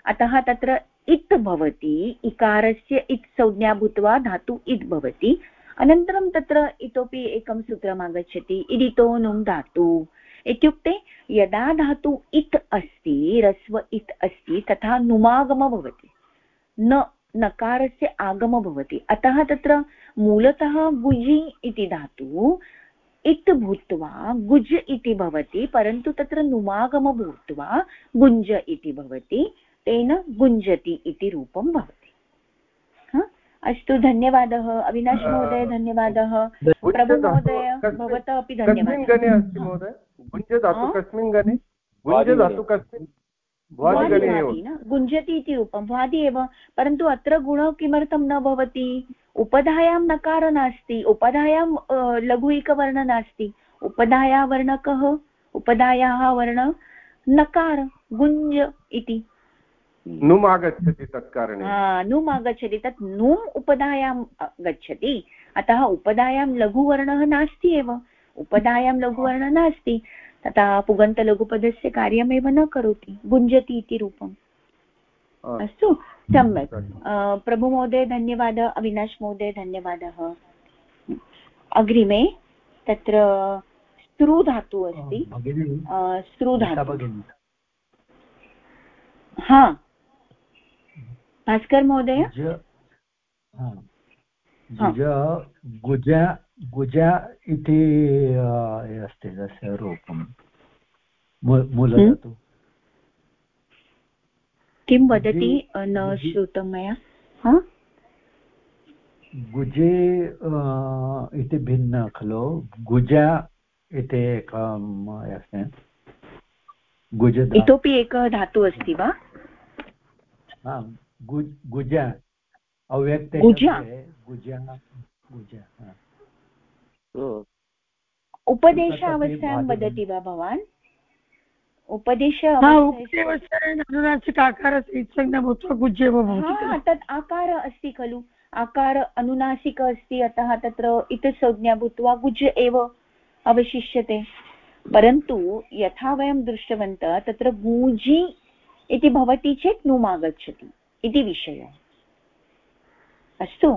अतः तत्र इत् भवति इकारस्य इत् संज्ञा भूत्वा धातु इत् भवति। अनन्तरं तत्र इतोपि एकं सूत्रम् आगच्छति इदितो नुं धातु। इत्युक्ते यदा धातु इत् अस्ति रस्व इत् अस्ति, तथा नुमागम भवति। न, नकारस्य आगम भवति। अतः तत्र मूलतः गुजि इति धातु, इत् भूत्वा गुज् इति भवति, परन्तु तत्र नुमागम भूत्वा गुञ्ज इति भवति, तेन गुञ्जति इति रूपं भवति। अस्तु धन्यवादः। अविनाश महोदय धन्यवादः। प्रभुमहोदय भवतः अपि धन्यवादः। कस्मिन् गणे कस्मिन् गुञ्जति इति रूपं। भ्वादि एव। परन्तु अत्र गुणः किमर्थं न भवति? उपधायां नकार नास्ति। उपधायां लघु एकवर्ण नास्ति। उपधायाः वर्ण कः उपधायाः वर्ण नकार गुञ्ज इति। नुम् आगच्छति तत् कारणे नुम् आगच्छति तत् नुम् उपधायां गच्छति अतः उपधायां लघुवर्णः नास्ति एव। उपधायां लघुवर्णः नास्ति। तथा पुगन्तलघुपदस्य कार्यमेव न करोति। गुञ्जति इति रूपम्। अस्तु सम्यक्। प्रभुमहोदय धन्यवादः। अविनाश महोदय धन्यवादः। अग्रिमे तत्र स्त्रु धातु अस्ति। स्त्रु धातु। हा। भास्कर महोदय? गुज गुज इति अस्ति तस्य रूपं मूलधातु किं वदति न श्रुतं मया? गुजे इति भिन्न खलु। गुज इति अस्ति। गुज इतोपि एकः धातुः अस्ति वा? गुज अव्यक्ते गुज। गुज गुज उपदेश अवस्थायां वदति वा भवान्? उपदेश गुज्येव भवति तत् आकार अस्ति खलु। आकार अनुनासिक अस्ति अतः तत्र इतसंज्ञा भूत्वा गुज एव अवशिष्यते। परन्तु यथा वयं दृष्टवन्तः तत्र गूजि इति भवति चेत् नुम् आगच्छति इति विषयः। अस्तु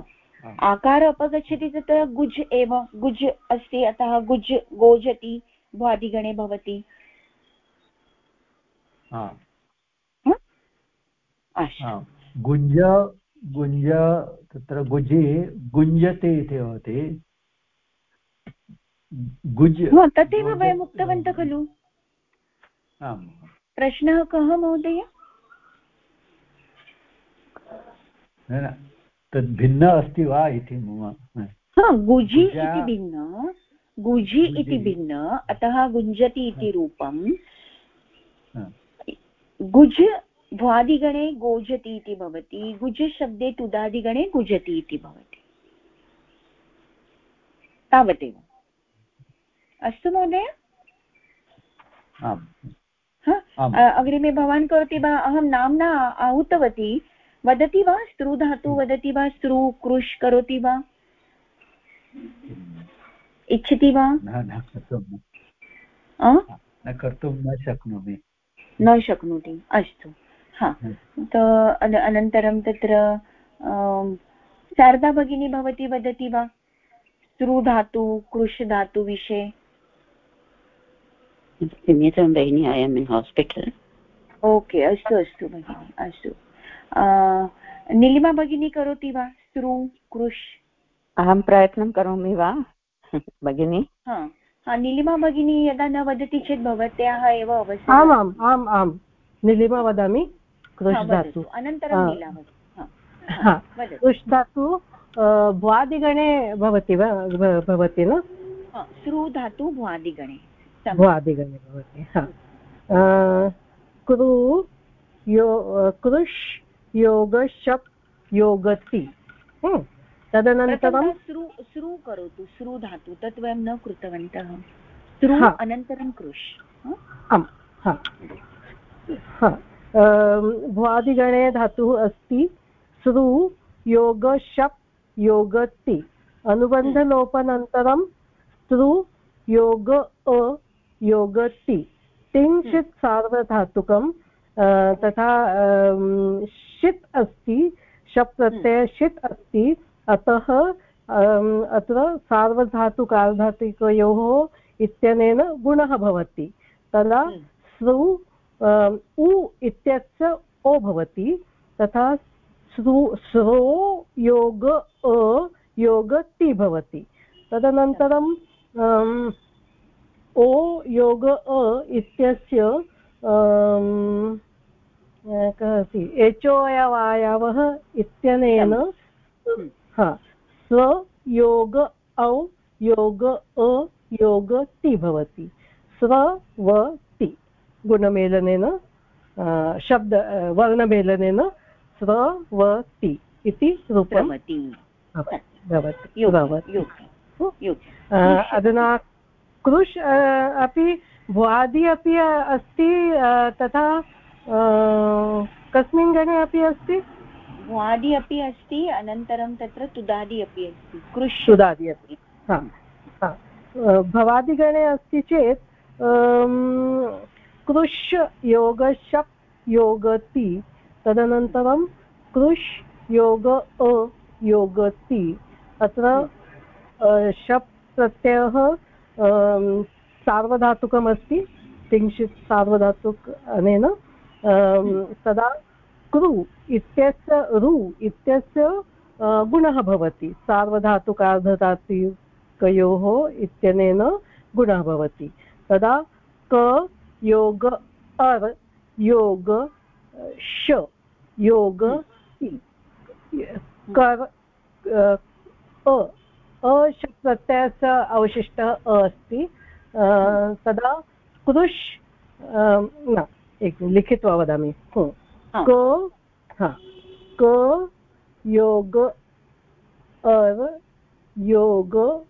आकार अपगच्छति तत्र गुज् एव गुज् अस्ति अतः गुज् गोजति भ्वादिगणे भवति। गुञ्ज गुञ्ज तत्र गुजि गुञ्जति इति भवति। गुज् तथैव वयम् उक्तवन्तः खलु। प्रश्नः कः महोदय? तद् भिन्न अस्ति वा इति मम गुजि इति भिन्न गुजि इति भिन्न अतः गुञ्जति इति रूपं गुज् भ्वादिगणे गोजति इति भवति गुज् शब्दे तुदादिगणे गुजति इति भवति। तावदेव। अस्तु महोदय? अग्रिमे भवान् करोति वा? अहं नाम्ना आहूतवती। वदति वा? स्त्रुधातु वदति वा? स्त्रु कृष् करोति वा? इच्छति वा? न कर्तुं न। शक्नोमि। न शक्नोति। अस्तु। हा। अनन्तरं तत्र शारदा भगिनी भवती वदति वा? स्त्रुधातु कृष् धातु विषये। क्षम्यतां भगिनी I am in hospital okay अस्तु अस्तु भगिनि। अस्तु। नीलिमा भगिनी करोति वा? स्त्रु कृष् अहं प्रयत्नं करोमि वा *laughs* भगिनि? हा नीलिमा भगिनी यदा न वदति चेत् भवत्याः एव अवश्यम् आमाम् आम् आम् नीलिमा वदामि कृष्धातु अनन्तरं कृष्धातु भ्वादिगणे भवति वा भवति न? स्रु धातु भ्वादिगणे। भ्वादिगणे भवति कृ यो कृष् योगशप् योगति। तदनन्तरं स्रु स्रु करोतु स्रु धातु तत् वयं न कृतवन्तः। स्रु अनन्तरं कृष्। आम् भ्वादिगणे धातुः अस्ति स्रु योगशप् योगति। अनुबन्धलोपनन्तरं स्रु योग अ योगति। तिंशित् सार्वधातुकं तथा षित् अस्ति शप् प्रत्यय षित् अस्ति अतः अत्र सार्वधातुकार्धातुकयोः इत्यनेन गुणः भवति। तदा स्रु उ इत्यस्य ओ भवति तथा स्रो योग अ योग ति भवति। तदनन्तरं ओ योग अ इत्यस्य कः अस्ति एचोयवायवः इत्यनेन हा स्व योग औ योग अ योग ति भवति। स्व व ति। गुणमेलनेन शब्द वर्णमेलनेन स्व व ति इति रूपं भवति। अधुना कृष् अपि भ्वादि अपि अस्ति तथा कस्मिन् गणे अपि अस्ति? भ्वादि अपि अस्ति अनन्तरं तत्र तुदादि अपि अस्ति कृष् तुदादि अपि हा भवादिगणे अस्ति चेत् कृष् योगशप् योगति तदनन्तरं कृष् योग अ योगति अत्र शप् प्रत्ययः सार्वधातुकमस्ति किञ्चित् सार्वधातुक अनेन। तदा कृ इत्यस्य रु इत्यस्य गुणः भवति। सार्वधातुकार्धधातुकयोः इत्यनेन गुणः भवति। तदा क, योग, अर्, योग, श, योग कर्, अ प्रत्ययस्य अवशिष्टः अस्ति। तदा कृष् न। लिखित्वा वदामि क। क योग अर् योग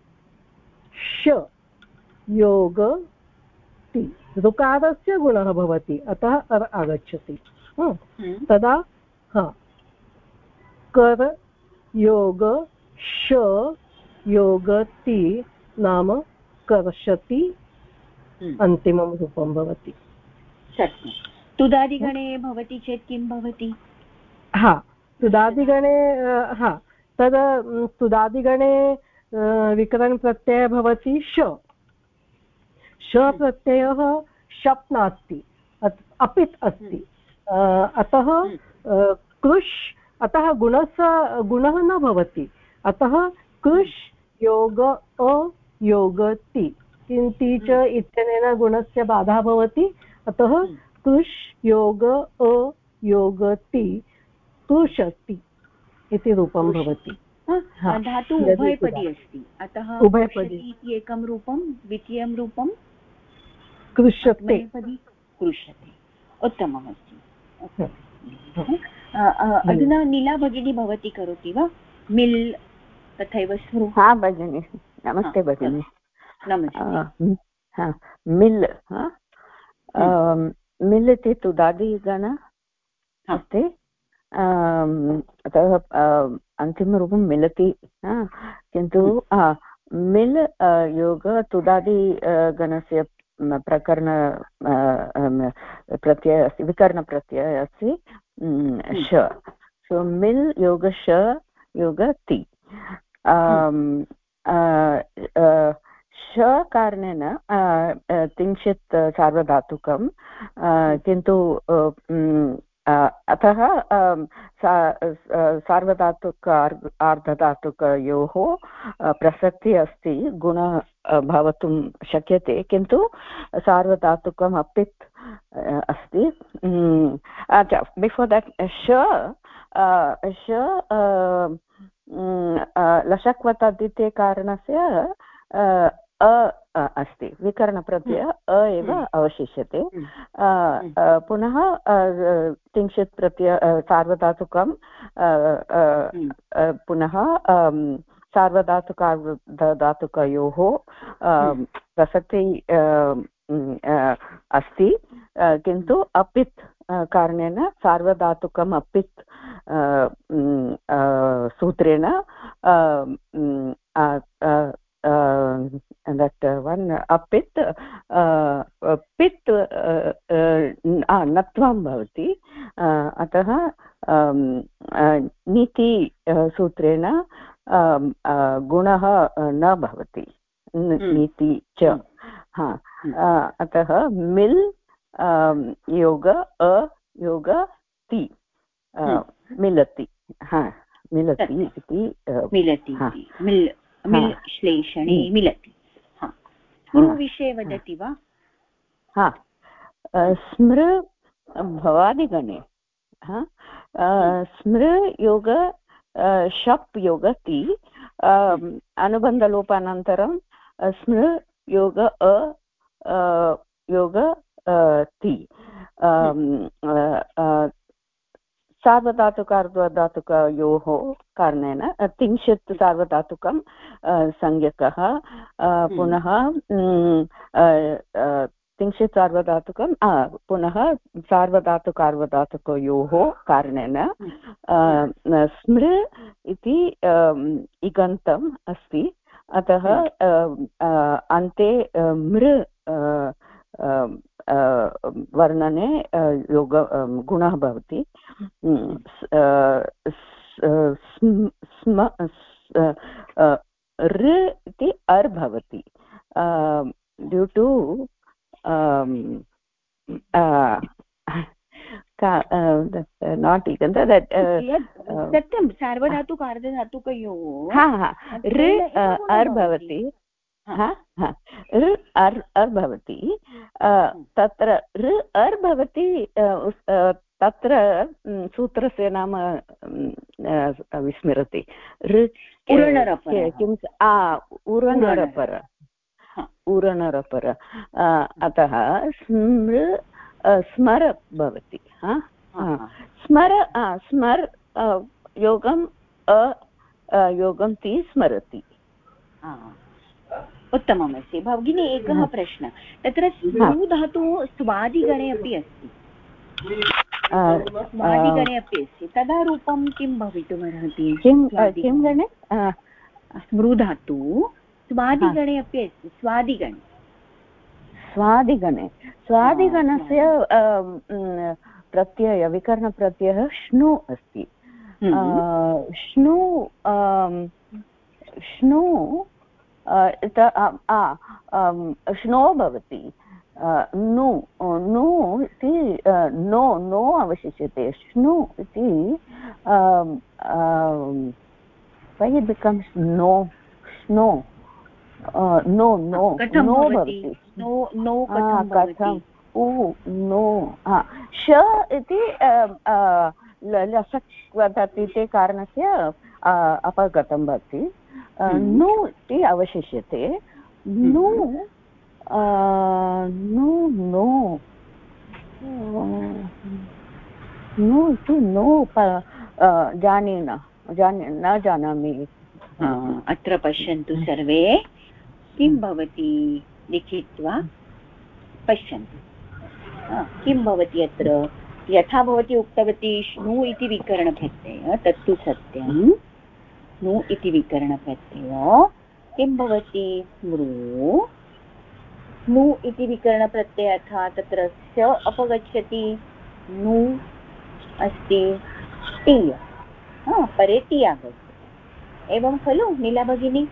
श योग ति। ऋकारस्य गुणः भवति अतः अर् आगच्छति। हम्म। तदा हा। कर योग श योगति नाम कर्षति हम्म। अन्तिमं रूपं भवति। सत्यं तुदादिगणे भवति चेत् किं भवति? हा तुदादिगणे हा. तद् तुदादिगणे विकरणप्रत्ययः भवति श. श प्रत्ययः शप् नास्ति अपित् अस्ति. अतः कृष् अतः गुणस्य गुणः न भवति. अतः कृष् योग अयोगति किन्ति च इत्यनेन गुणस्य बाधा भवति? अतः हम्म। कृष् योग अयोगति तुषति इति रूपं भवति। धातु उभयपदी अस्ति। अतः उभयपदी। इति एकं रूपं द्वितीयं रूपं? कृष्यते कृष्यते उत्तममस्ति। अधुना नीला भगिनी भवती करोति वा? मिल् तथैव स्मृ हा भगिनि। नमस्ते भगिनि। मिल् मिल् इति तुदादिगण अस्ति अतः अन्तिमरूपं मिलति किन्तु मिल् योग तुदादि गणस्य प्रकरण प्रत्यय अस्ति विकरणप्रत्यय अस्ति श सो मिल् योग श योग ति श कारणेन किञ्चित् सार्वधातुकं किन्तु अतः सार्वधातुक आर्धधातुकयोः प्रसक्तिः अस्ति गुण भवितुं शक्यते किन्तु सार्वधातुकम् अपित् अस्ति बिफोर् देट् श श लशक्वतद्वितीय कारणस्य अ अस्ति। विकरणप्रत्यय अ एव हम्म। अवशिष्यते। हम्म। पुनः किञ्चित् प्रत्यय सार्वधातुकं हम्म। पुनः सार्वधातुकार्धधातुकयोः प्रसक्ति अस्ति। किन्तु अपित् कारणेन सार्वधातुकम् अपित् सूत्रेण that uh, one apit uh, पित् नत्वं भवति अतः नीति सूत्रेण गुणः न भवति नीति च हा अतः मिल् योग अयोग ति मिलति हा मिलति इति मिलति मिल् श्लेषणे मिलति। पूर्वविषये वदति वा? हा. स्मृ भवादिगणे स्मृ योग शप् योगति अनुबन्धलोपानन्तरं स्मृ योग अ योग ति। सार्वधातुकार्धधातुकयोः कारणेन त्रिंशत् सार्वधातुकं संज्ञकः पुनः त्रिंशत् सार्वधातुकं पुनः सार्वधातुकार्वधातुकयोः कारणेन स्मृ इति इगन्तम् अस्ति। अतः अन्ते मृ वर्णने योग गुणः भवति। स्म ऋ इति अर् भवति। ड्यू टु नाट् सत्यं सार्वधातुक अर्धधातुकयोः हा ऋ अर् भवति। ऋ अर् अर् भवति। तत्र ऋ अर् भवति तत्र सूत्रस्य नाम विस्मरति। ऋ किं उरणरपर। उरणरपर। अतः स्मृ स्मर भवति। स्मर स्मर् योगम् अ योगं ति स्मरति। उत्तममस्ति। भगिनी एकः प्रश्नः। तत्र स्मृ धातुः स्वादिगणे अपि अस्ति। स्वादिगणे अपि अस्ति। तदा रूपं किं भवितुमर्हति किं गणे? स्मृ धातुः स्वादिगणे अपि अस्ति। स्वादिगणे। स्वादिगणे। स्वादिगणस्य प्रत्यय विकरणप्रत्ययः श्नु अस्ति। श्नु श्नु श्नो भवति। नु नु इति नो नो अवशिष्यते। श्नु इति वै बिकम्स् नो? श्नो नो नो नो भवति? कथम् उ नो श इति लसक् वदति इति कारणस्य अपगतं भवति। नु इति अवशिष्यते नु नु नो नु इति नो जानीन जानी न जानामि अत्र पश्यन्तु सर्वे किं भवति लिखित्वा पश्यन्तु किं भवति अत्र यथा भवती उक्तवती श्नु इति विकरणप्रत्यय तत्तु सत्यं नु इति विकरणप्रत्यय। किं भवति? स्मृ नु इति विकरणप्रत्यय तत्र स अपगच्छति। नु अस्ति टीय परे ति आगच्छति। एवं खलु नीला भगिनी?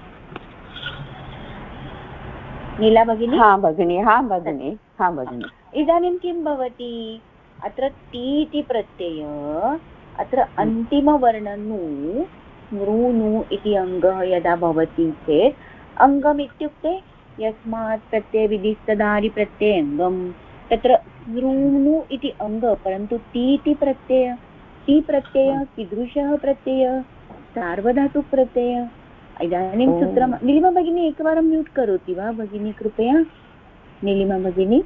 नीला भगिनी? हा भगिनी हा भगिनी हा भगिनी। इदानीं किं भवति? अत्र ति इति प्रत्यय अत्र अन्तिमवर्णनु स्मृनु इति अङ्गः यदा भवति चेत् अङ्गम् इत्युक्ते यस्मात् प्रत्ययविधिस्तदारि प्रत्ययङ्गं तत्र स्मृणु इति अङ्ग परन्तु ति इति प्रत्यय ति प्रत्यय कीदृशः प्रत्यय सार्वधातुप्रत्यय इदानीं सूत्रं नीलिमा भगिनी एकवारं म्यूट् करोति वा? भगिनी कृपया। नीलिमा भगिनी।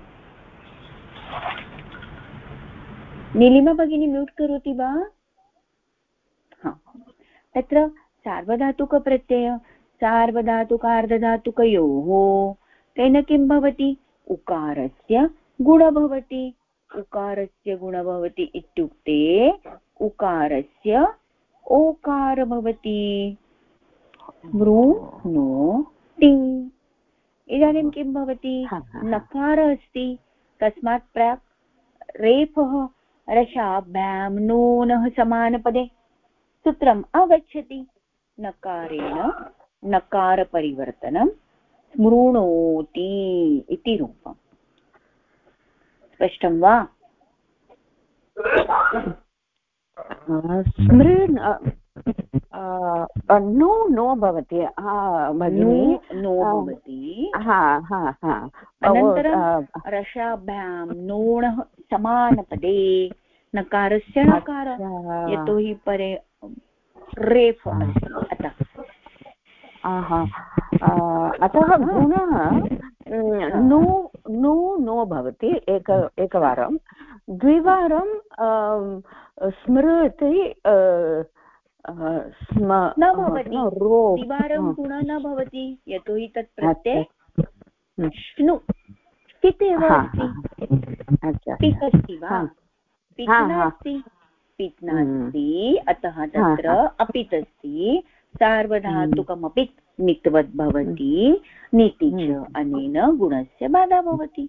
नीलिमा भगिनी म्यूट् करोति वा? तत्र सार्वधातुकप्रत्यय सार्वधातुकार्धधातुकयोः। तेन किं भवति? उकारस्य गुण भवति। उकारस्य गुण भवति इत्युक्ते उकारस्य ओकार भवति। मृ नो ति इदानीं किं भवति? नकार अस्ति। तस्मात् प्राक् रेफः रसाभ्यां नूनः समानपदे। सूत्रम् आगच्छति नकारेण नकारपरिवर्तनं स्मृणोति इति रूपम्। स्पष्टं वा? स्मृ नो नो भवति। भगिनी नो भवति। हा हा हा। अनन्तरं रसाभ्यां नोणः समानपदे। नकारस्य नकार। यतोहि परे रेफ् अस्ति अतः। अतः गुणः नु नु नो भवति एक एकवारं। द्विवारं स्मृति स्म न भवति। द्विवारं गुणः न भवति यतोहि तत् प्रत्यय। श्नु स्थित् अस्ति। अस्ति वा? पित् नास्ति अतः तत्र अपित् अस्ति सार्वधातुकमपि नित्वद् भवति नीति च अनेन गुणस्य बाधा भवति।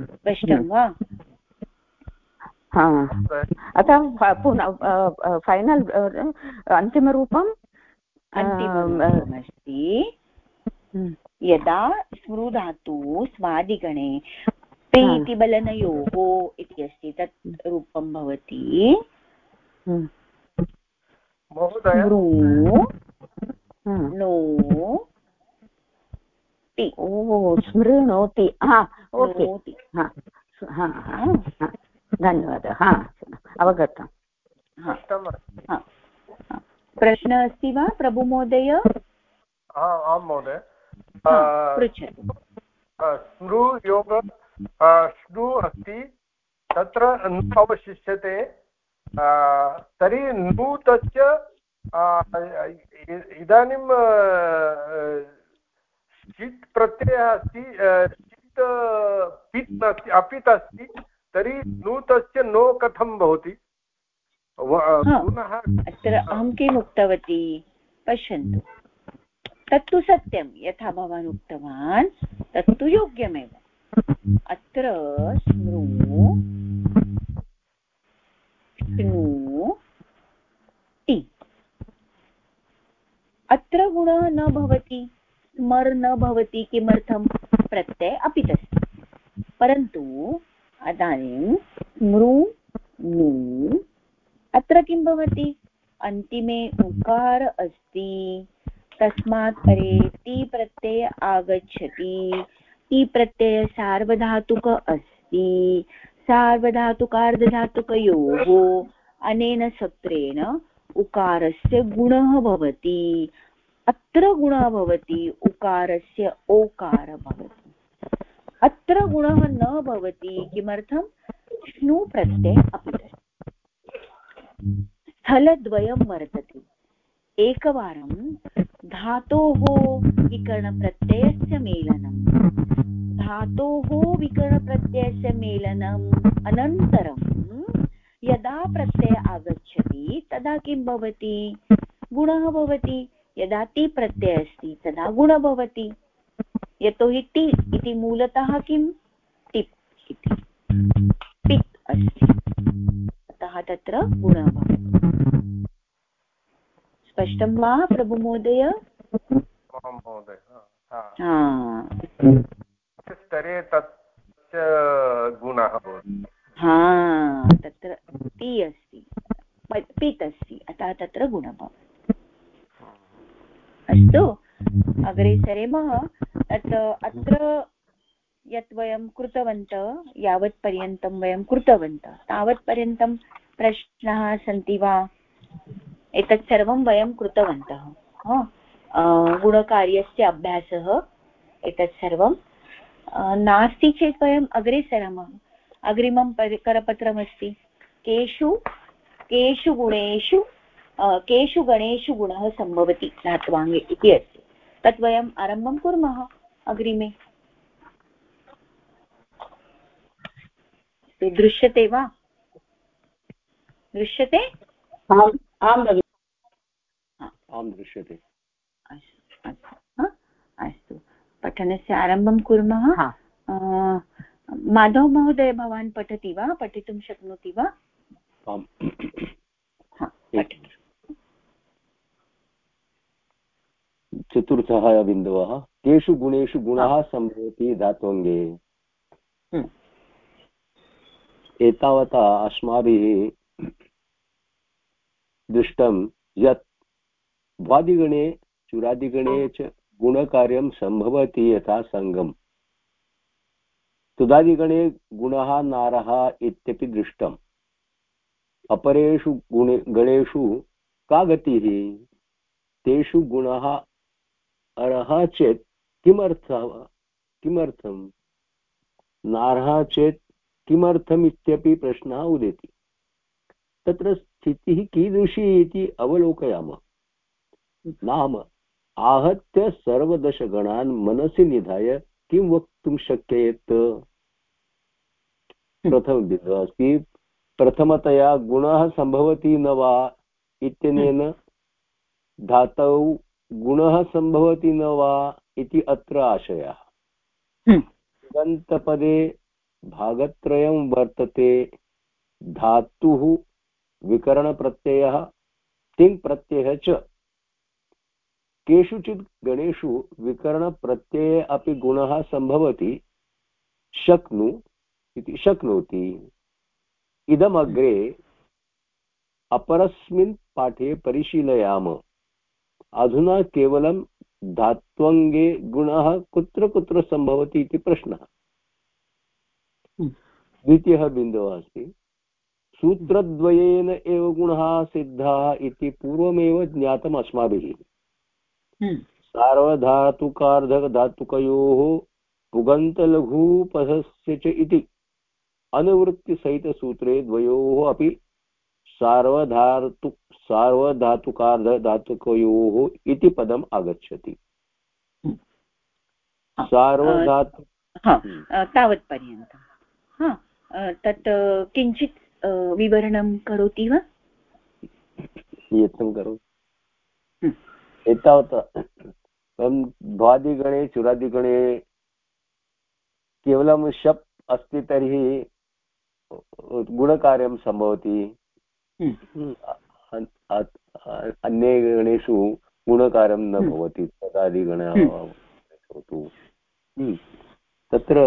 स्पष्टं वा? अतः पुनः फैनल् अन्तिमरूपम् अन्तिमरूपमस्ति। हम्म। यदा स्मृधातु स्वादिगणे पे इति बलनयोः इति अस्ति तत् रूपं भवति। नो। ति। ओ स्मृणोति। हा ओके। धन्यवादः। हा अवगतम् प्रश्नः अस्ति वा प्रभुमहोदय? आं महोदय। पृच्छतु। स्मृ योग स्नु अस्ति। तत्र अवशिष्यते। तर्हि नु तस्य इदानीं चित् प्रत्ययः अस्ति चित् पित् अस्ति अपित् अस्ति। तर्हि नु तस्य नो कथं भवति? अत्र अहं किम् उक्तवती? पश्यन्तु। तत्तु सत्यं। यथा भवान् उक्तवान् तत्तु योग्यमेव। अत्र स्मृ स्नु, टि। अत्र गुणः न भवति स्मर् न भवति किमर्थं? प्रत्यय अपि तस्ति परन्तु इदानीं स्मृ नु, अत्र किं भवति? अन्तिमे उकार अस्ति। तस्मात् परे ति प्रत्यय आगच्छति। ति प्रत्यय सार्वधातुक अस्ति। सार्वधातुकार्धधातुकयोः अनेन सूत्रेण उकारस्य गुणः भवति। अत्र गुणः भवति, उकारस्य ओकार भवति। अत्र गुणः न भवति, किमर्थं? श्नु प्रत्यय अपि स्थलद्वयं वर्तते। एकवारं धातोः विकरणप्रत्ययस्य मेलनं धातोः विकरणप्रत्ययस्य मेलनम् अनन्तरं यदा प्रत्यय आगच्छति, तदा किं भवति? गुणः भवति। यदा ति प्रत्यय अस्ति, तदा गुण भवति। यतोहि ति इति मूलतः किं? टिप् इति। पित् अस्ति। अतः तत्र गुणः भवति। स्पष्टं वा प्रभुमहोदय? स्तरे तस्य गुणः हा तत्र ति अस्ति। पित् अस्ति अतः तत्र गुणः भवति अस्तु अग्रे सरेमः तत् अत्र यत् वयं कृतवन्तः यावत् पर्यन्तं वयं कृतवन्तः तावत्पर्यन्तं प्रश्नाः सन्ति वा? एतत् सर्वं वयं कृतवन्तः गुणकार्यस्य अभ्यासः एतत् सर्वं। नास्ति चेत् वयम् अग्रे सरामः। अग्रिमं करपत्रमस्ति। केषु केषु गुणेषु केषु गणेषु गुणः सम्भवति धात्वाङ्गे इति अस्ति। तत् वयम् आरम्भं कुर्मः अग्रिमे। दृश्यते वा? दृश्यते? आं दृश्यते। अस्तु पठनस्य आरम्भं कुर्मः। माधव महोदय भवान् पठति वा? पठितुं शक्नोति वा? चतुर्थः बिन्दवः। केषु गुणेषु गुणः सम्भवति धात्वङ्गे हम्म। एतावता अस्माभिः दृष्टं यत् वादिगणे चुरादिगणे च गुणकार्यं सम्भवति यथा सङ्गम्। तुदादिगणे गुणः नारः इत्यपि दृष्टम्। अपरेषु गुणे गणेषु का गतिः? तेषु गुणः अर्हः चेत् किमर्थः किमर्थं नार्हः चेत् किमर्थम् इत्यपि प्रश्नः उदेति। तत्र स्थितिः कीदृशी इति अवलोकयामः। नाम आहत्य सर्वदशगणान् मनसि निधाय किं वक्तुं शक्येत? प्रथमबिन्दुः अस्ति प्रथमतया गुणः सम्भवति न वा इत्यनेन धातौ गुणः सम्भवति न वा इति अत्र आशयः। दन्तपदे भागत्रयं वर्तते धातुः विकरणप्रत्ययः तिङ् प्रत्ययः च। केषुचित् गणेषु विकरणप्रत्यये अपि गुणः सम्भवति शक्नु इति शक्नोति। इदमग्रे अपरस्मिन् पाठे परिशीलयाम। अधुना केवलं धात्वङ्गे गुणः कुत्र कुत्र सम्भवति इति प्रश्नः। हम्म। द्वितीयः बिन्दुः अस्ति। सूत्रद्वयेन एव गुणः सिद्धः इति पूर्वमेव ज्ञातम् अस्माभिः। हम्म। सार्वधातुकार्धधातुकयोः पुगन्तलघूपथस्य च इति अनुवृत्तिसहितसूत्रे द्वयोः अपि सार्वधातु सार्वधातुकार्धधातुकयोः इति पदम् आगच्छति। सार्वधातु तावत् पर्यन्तं तत् किञ्चित् विवरणं करोति वा यत्नं करोतु एतावत् भ्वादिगणे चुरादिगणे केवलं शप् अस्ति तर्हि गुणकार्यं सम्भवति अन्ये गणेषु गुणकारं न। भवति तदादिगणः। भवतु। तत्र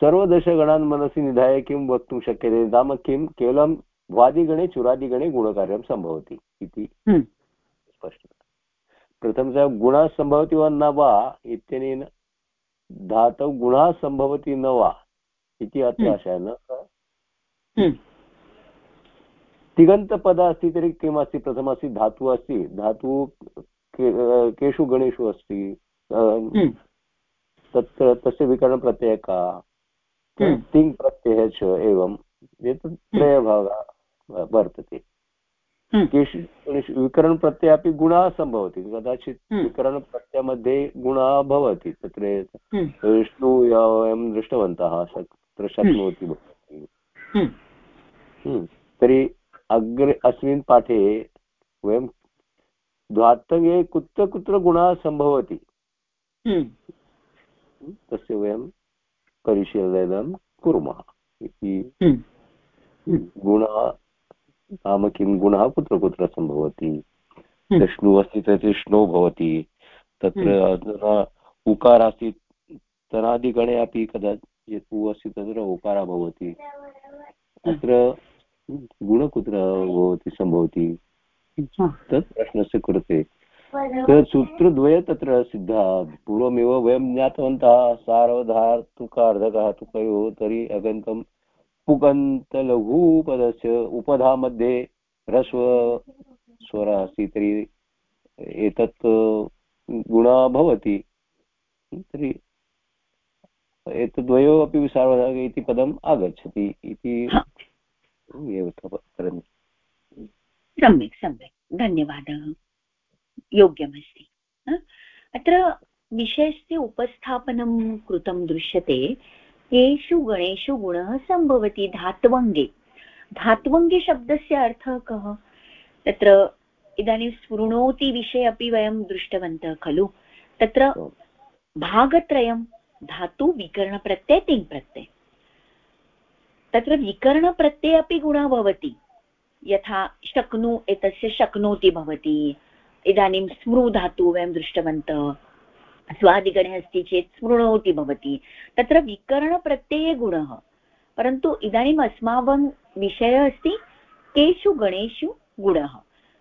सर्वदशगणान् मनसि निधाय किं वक्तुं शक्यते नाम किं? केवलं वादिगणे चुरादिगणे गुणकार्यं सम्भवति इति स्पष्टता। प्रथमतः गुणः सम्भवति वा न वा इत्यनेन धातौ गुणः सम्भवति न वा इति अत्र आशयः न। तिगन्तपद अस्ति तर्हि किमस्ति प्रथमस्ति धातुः अस्ति। धातुः केषु गणेषु अस्ति। तत्र तस्य विकरणप्रत्ययः का। तिङ् प्रत्ययः च एवं एतत् त्रयभागः वर्तते। केषु विकरणप्रत्यये अपि गुणः सम्भवति। कदाचित् विकरणप्रत्ययमध्ये गुणः भवति। तत्र विष्णु वयं दृष्टवन्तः तत्र शक्नोति। तर्हि अग्रे अस्मिन् पाठे वयं द्वात्तगे कुत्र कुत्र गुणः सम्भवति। तस्य वयं परिशीलनं कुर्मः इति गुणः नाम किं गुणः कुत्र कुत्र सम्भवति? विष्णु अस्ति तत् भवति। तत्र अधुना उकार अस्ति तनादिगणे अपि कदाचित् उ अस्ति तत्र ओकारः भवति। अत्र गुण कुत्र भवति सम्भवति? तत् प्रश्नस्य कृते। सूत्रद्वय तत्र सिद्धः पूर्वमेव वयं ज्ञातवन्तः सार्वधातुकार्धकः तुकयोः तर्हि अगन्तं पुगन्तलघुपदस्य उपधा मध्ये ह्रस्व स्वरः अस्ति तर्हि एतत् गुणः भवति। तर्हि एतद्वयोः अपि सार्वधातुक इति पदम् आगच्छति इति एव सम्यक् सम्यक्। धन्यवादः। योग्यमस्ति अत्र विषयस्य उपस्थापनं कृतं दृश्यते येषु गणेषु गुणः सम्भवति धात्वङ्गे। धात्वङ्गे शब्दस्य अर्थः कः? तत्र इदानीं स्पृणोति विषये अपि वयं दृष्टवन्तः खलु? तत्र भागत्रयं धातु विकरणप्रत्यय तिङ् प्रत्यय तत्र विकरणप्रत्यये अपि गुणः भवति। यथा शक्नु एतस्य शक्नोति भवति। इदानीं स्मृ धातु वयं दृष्टवन्तः। स्वादिगणे अस्ति चेत् स्मृणोति भवति। तत्र विकरणप्रत्यये गुणः। परन्तु इदानीम् अस्माकं विषयः अस्ति केषु गणेषु गुणः।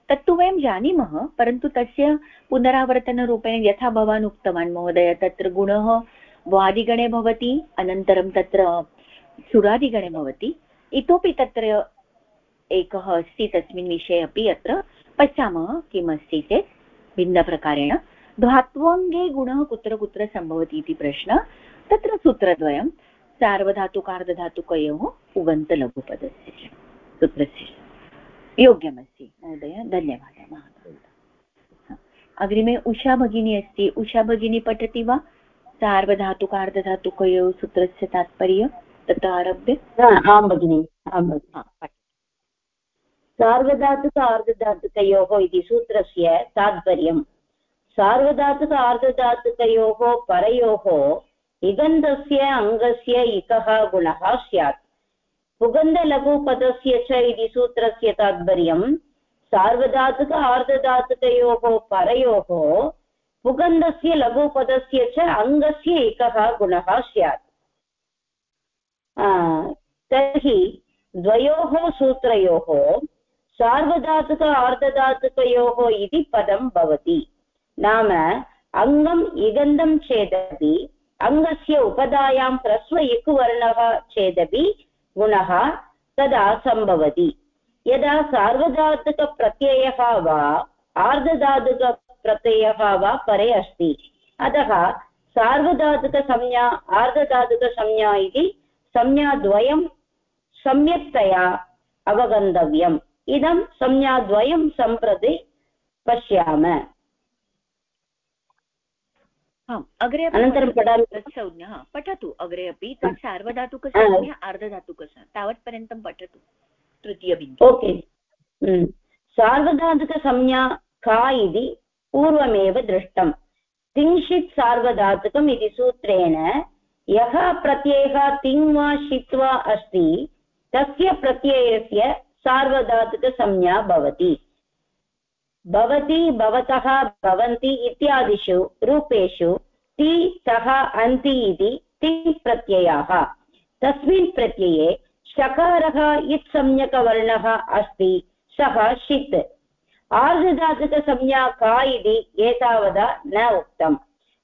तत्तु वयं जानीमः, परन्तु तस्य पुनरावर्तनरूपेण यथा भवान् उक्तवान् महोदय, तत्र गुणः वादिगणे भवति, अनन्तरं तत्र सुरादिगणे भवति। इतोपि तत्र एकः अस्ति तस्मिन् विषये अपि अत्र पश्यामः किमस्ति चेत् भिन्नप्रकारेण धात्वङ्गे गुणः कुत्र कुत्र सम्भवति इति प्रश्नः तत्र सूत्रद्वयं सार्वधातुकार्धधातुकयोः उगन्तलघुपदस्य च सूत्रस्य योग्यमस्ति महोदय धन्यवादः महोदय अग्रिमे उषा भगिनी अस्ति। उषा भगिनी पठति वा? सार्वधातुकार्धधातुकयोः सूत्रस्य तात्पर्य तत् आरभ्य? आं भगिनि सार्वधातुक आर्धधातुकयोः इति सूत्रस्य तात्पर्यम्। सार्वधातुक आर्धधातुकयोः परयोः इगन्धस्य अङ्गस्य इकः गुणः स्यात्। पुगन्धलघुपदस्य च इति सूत्रस्य तात्पर्यम्, सार्वधातुक आर्धधातुकयोः परयोः पुगन्धस्य लघुपदस्य च अङ्गस्य एकः गुणः स्यात्। तर्हि द्वयोः सूत्रयोः सार्वधातुक आर्धधातुकयोः इति पदं भवति। नाम अङ्गम् इगन्धं चेदपि, अङ्गस्य उपधायां ह्रस्व इकुवर्णः चेदपि गुणः तदा सम्भवति। यदा सार्वधातुकप्रत्ययः वा आर्धधातुकप्रत्ययः वा परे अस्ति, अतः सार्वधातुकसंज्ञा आर्धधातुकसंज्ञा इति संज्ञाद्वयं सम्यक्तया अवगन्तव्यम्। इदं संज्ञाद्वयं सम्प्रति पश्याम। अग्रे अनन्तरं पठामि। तत्संज्ञा पठतु अग्रे अपि तत् सार्वधातुकसंज्ञा आर्धधातुकस तावत्पर्यन्तं पठतु तृतीयबिन्दु। ओके। सार्वधातुकसंज्ञा का इति पूर्वमेव दृष्टम्। तिंशित् सार्वधातुकम् इति सूत्रेण यः प्रत्ययः तिङ् वा षित् वा अस्ति तस्य प्रत्ययस्य सार्वधातुकसंज्ञा भवति। भवति, भवतः भवन्ति इत्यादिषु रूपेषु ति तः अन्ति इति प्रत्ययाः। तस्मिन् प्रत्यये शकारः इत्संज्ञकवर्णः अस्ति, सः षित्। आर्धधातुकसंज्ञा का इति एतावता न उक्तम्।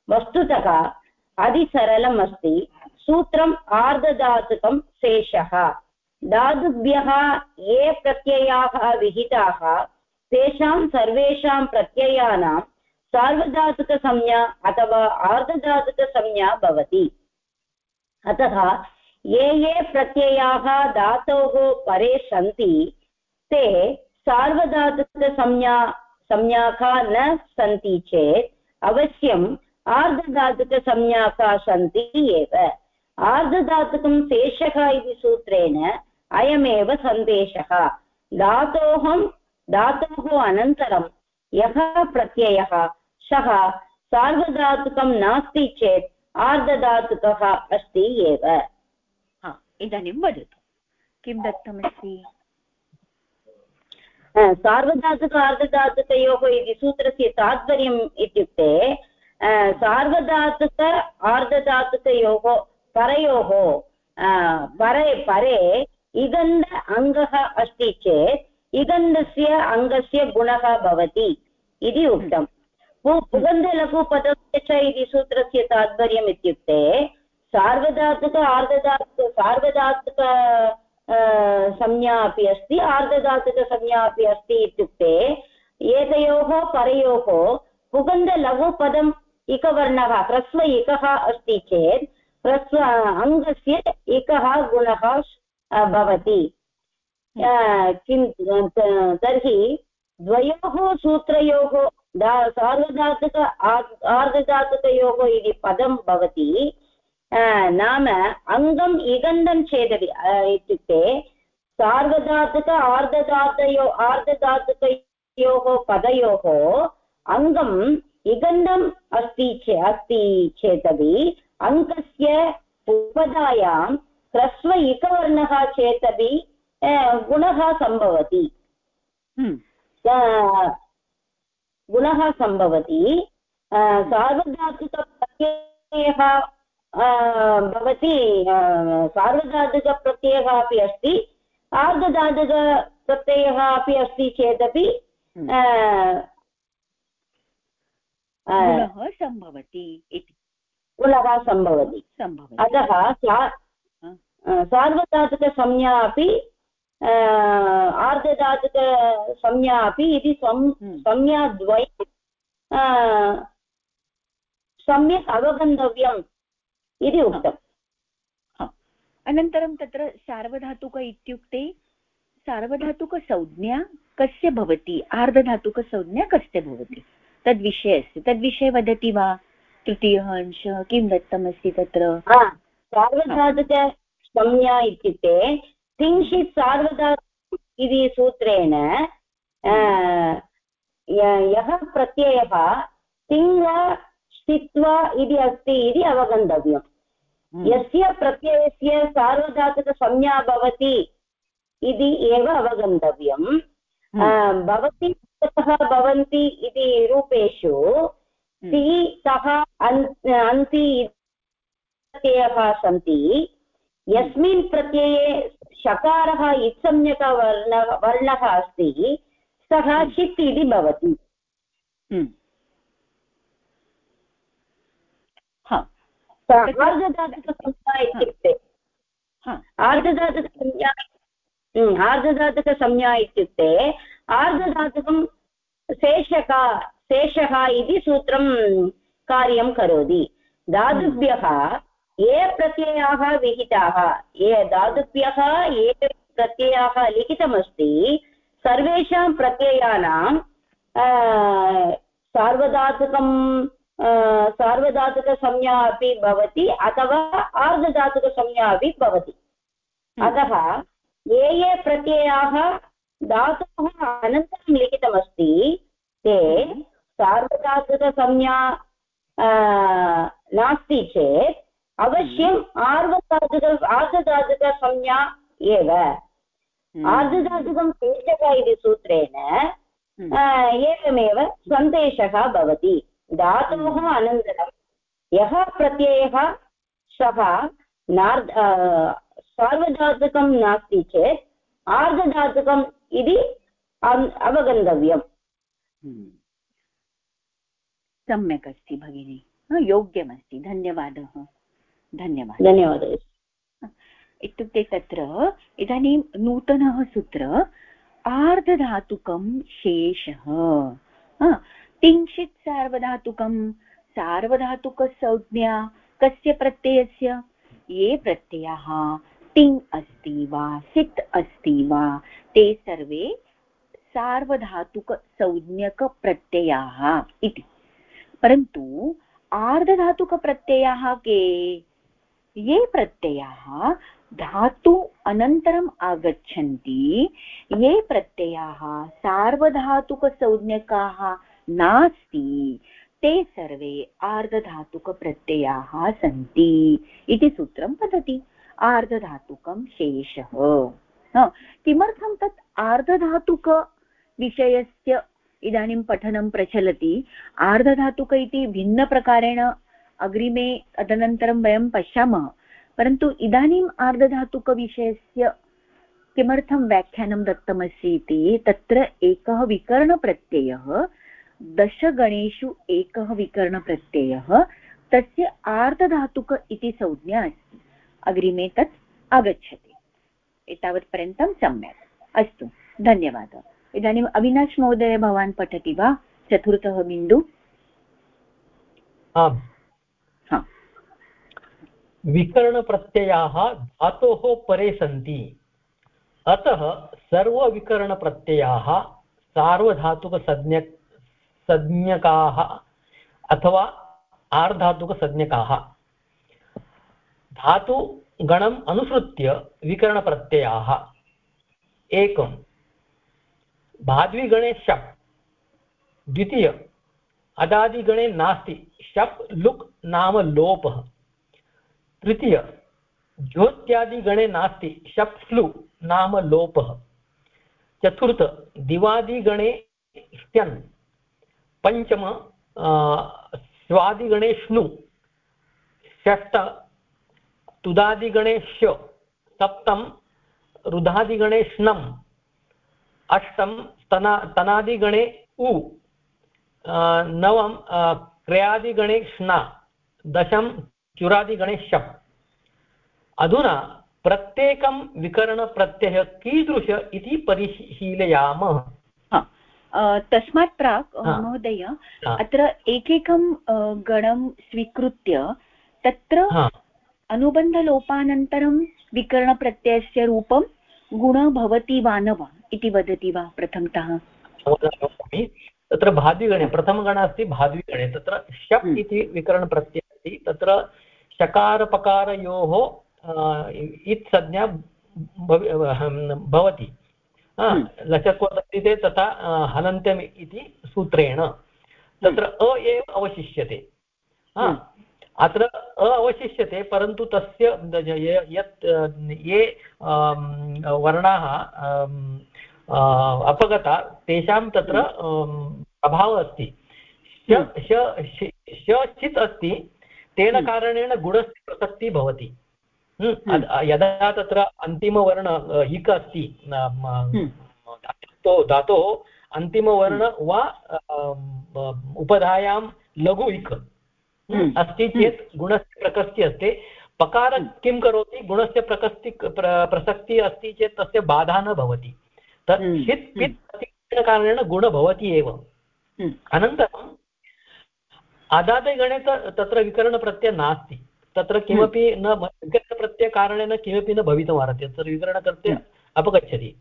वस्तुतः अतिसरलम् अस्ति, सूत्रम् आर्धधातुकं शेषः। धातुभ्यः ये प्रत्ययाः विहिताः, तेषां सर्वेषां प्रत्ययानां सार्वधातुकसंज्ञा अथवा आर्धधातुकसंज्ञा भवति। अतः ये ये प्रत्ययाः धातोः परे सन्ति, ते सार्वधातुकसंज्ञा, संज्ञाका न सन्ति चेत् अवश्यम् आर्धधातुकसंज्ञाका सन्ति एव। आर्धधातुकं शेषः इति सूत्रेण अयमेव सन्देशः। धातोः धातोः अनन्तरं यः प्रत्ययः सः सार्वधातुकं नास्ति चेत् आर्धधातुकः अस्ति एव। इदानीं वदतु। किं दत्तमस्ति? सार्वधातुक अर्धधातुकयोः इति सूत्रस्य तात्पर्यम् इत्युक्ते सार्वधातुक आर्धधातुकयोः परयोः परे परे इगन्ध अङ्गः अस्ति चेत् इगन्धस्य अङ्गस्य गुणः भवति। इति उक्तम्। पुगन्धलघुपदस्य च इति सूत्रस्य तात्पर्यम् इत्युक्ते सार्वधातुक, आर्धधातुक, सार्वधातुक संज्ञा अपि अस्ति आर्धधातुकसंज्ञा अपि अस्ति इत्युक्ते एतयोः परयोः पुगन्धलघुपदम् इकवर्णः, ह्रस्व इकः अस्ति चेत् ह्रस्व अङ्गस्य इकः गुणः भवति किं तर्हि द्वयोः सूत्रयोः सार्वधातुक आर्धधातुकयोः इति पदं भवति। नाम अङ्गम् इगन्धं चेदपि इत्युक्ते सार्वधातुक आर्धधातयो आर्धधातुकयोः पदयोः अङ्गम् इगन्धम् अस्ति चे अस्ति चेदपि अङ्कस्य उपधायां ह्रस्व इकवर्णः चेदपि गुणः सम्भवति। गुणः सम्भवति। सार्वधातुकप्रत्ययः भवति सार्वधातुकप्रत्ययः अपि अस्ति। आर्धधातुकप्रत्ययः अपि अस्ति चेदपि गुणः सम्भवति इति। गुणः सम्भवति। अतः सार्वधातुकसंज्ञा अपि आर्धधातुकसंज्ञा अपि इति संज्ञाद्वयं सम्यक् अवगन्तव्यम् इति उक्तम्। अनन्तरं तत्र सार्वधातुक इत्युक्ते सार्वधातुकसंज्ञा कस्य भवति? आर्धधातुकसंज्ञा कस्य भवति? तद्विषये अस्ति। तद्विषये वदति वा? तृतीयः अंशः किं दत्तमस्ति तत्र? सार्वधातुकसंज्ञा इत्युक्ते तिंशित् सार्वधातु इति सूत्रेण यः प्रत्ययः तिङ् वा स्थित्वा इति अस्ति इति अवगन्तव्यम्। हम्म। यस्य प्रत्ययस्य सार्वधातुकसंज्ञा भवति इति एव अवगन्तव्यम्। भवति ततः भवन्ति इति रूपेषु सि तः अन्ति प्रत्ययः सन्ति। यस्मिन् प्रत्यये शकारः इत्संज्ञकवर्ण वर्णः अस्ति सः षित् इति भवति। आर्धधातुकसंज्ञा इत्युक्ते। आर्धधातुकसंज्ञा आर्धधातुकसंज्ञा इत्युक्ते आर्धधातुकं शेषका शेषः इति सूत्रं कार्यं करोति। धातुभ्यः ये प्रत्ययाः विहिताः ये धातुभ्यः ये प्रत्ययाः लिखितमस्ति सर्वेषां प्रत्ययानां सार्वधातुकं सार्वधातुकसंज्ञा अपि भवति अथवा आर्धधातुकसंज्ञा अपि भवति हम्म। अतः ये ये प्रत्ययाः धातोः अनन्तरं लिखितमस्ति ते हम्म। सार्वधातुकसंज्ञा नास्ति चेत् अवश्यम् हम्म। आर्धधातुक आर्धधातुकसंज्ञा एव। आर्धधातुकं शेषः इति सूत्रेण एवमेव सन्देशः भवति। धातोः अनन्तरं यः प्रत्ययः सः नार् सार्वधातुकं नास्ति चेत् आर्धधातुकम् इति अवगन्तव्यम्। हम्म। सम्यक् अस्ति भगिनि। योग्यमस्ति। धन्यवादः। धन्यवादः। धन्यवादः। इत्युक्ते तत्र इदानीं नूतनः सूत्र आर्धधातुकं शेषः। तिंशित् सार्वधातुकं सार्वधातुकसंज्ञा कस्य प्रत्ययस्य? ये प्रत्ययाः तिङ् अस्ति वा सित् अस्ति वा ते सर्वे सार्वधातुकसंज्ञकप्रत्ययाः इति। परन्तु आर्धधातुकप्रत्ययाः के? ये प्रत्ययाः धातु अनन्तरम् आगच्छन्ति। ये प्रत्ययाः सार्वधातुकसंज्ञकाः नास्ति, ते सर्वे आर्धधातुकप्रत्ययाः सन्ति इति सूत्रं वदति आर्धधातुकं शेषः। किमर्थं तत् आर्धधातुकविषयस्य इदानीं पठनं प्रचलति? आर्धधातुक इति भिन्नप्रकारेण अग्रिमे तदनन्तरं वयं पश्यामः। परन्तु इदानीम् आर्धधातुकविषयस्य किमर्थं व्याख्यानं दत्तमस्ति इति, तत्र एकः विकरणप्रत्ययः, दशगणेषु एकः विकरणप्रत्ययः, तस्य आर्धधातुक इति संज्ञा अस्ति। अग्रिमे तत् आगच्छति। एतावत्पर्यन्तं सम्यक्। अस्तु, धन्यवादः। इदानीम् अविनाश् महोदय, भवान् पठति वा? चतुर्थः बिन्दु। आम्। विकरणप्रत्ययाः धातोः परे सन्ति। अतः सर्वविकरणप्रत्ययाः सार्वधातुकसंज्ञ संज्ञकाः अथवा आर्धातुकसंज्ञकाः। धातुगणम् अनुसृत्य विकरणप्रत्ययाः। एकं भाद्विगणे शप्। द्वितीय अदादिगणे नास्ति। शप्, लुक्, नाम, लोपः। तृतीय, ज्योत्यादिगणे नास्ति शप् नाम लोपः। चतुर्थ, दिवादिगणे स्त्यन्। पञ्चम स्वादिगणे श्नु षष्ट तुदादिगणे श सप्तम रुधादिगणे श्नम् अष्टम, तना, तनादिगणे उ। नवम क्रयादिगणे श्ना दशम चुरादिगणे शप् अधुना प्रत्येकं विकरणप्रत्ययः कीदृश इति परिशीलयामः। तस्मात् प्राक् महोदय अत्र एकैकं गणं स्वीकृत्य तत्र अनुबन्धलोपानन्तरं विकरणप्रत्ययस्य रूपं गुण भवति वा न वा इति वदति वा प्रथमतः? तत्र भाद्विगणे प्रथमगण अस्ति भाद्विगणे तत्र शप् हम्म। इति विकरणप्रत्ययः अस्ति तत्र शकारपकारयोः इत् संज्ञा भवति। हम्म। लचक्वदन्तिते तथा हलन्त्यम् इति सूत्रेण। तत्र अ एव अवशिष्यते। हम्म। अत्र अ अवशिष्यते परन्तु तस्य यत् ये वर्णाः अपगता तेषां तत्र अभावः अस्ति। श अस्ति। तेन कारणेन गुणस्य प्रसक्तिः भवति। यदा तत्र अन्तिमवर्ण हिक अस्ति धातोः अन्तिमवर्ण वा उपधायां लघु इक् अस्ति चेत् गुणस्य प्रकृतिः अस्ति। पकार किं करोति? गुणस्य प्रकृति प्रसक्तिः अस्ति चेत् तस्य बाधा न भवति। तत् षित् पित् कारणेन गुण भवति एव। अनन्तरम् अदादिगणे तत्र विकरणप्रत्ययः नास्ति. तत्र किमपि न विकरणप्रत्ययकारणेन किमपि न भवितुमर्हति तत्र विकरणप्रत्यय अपगच्छति.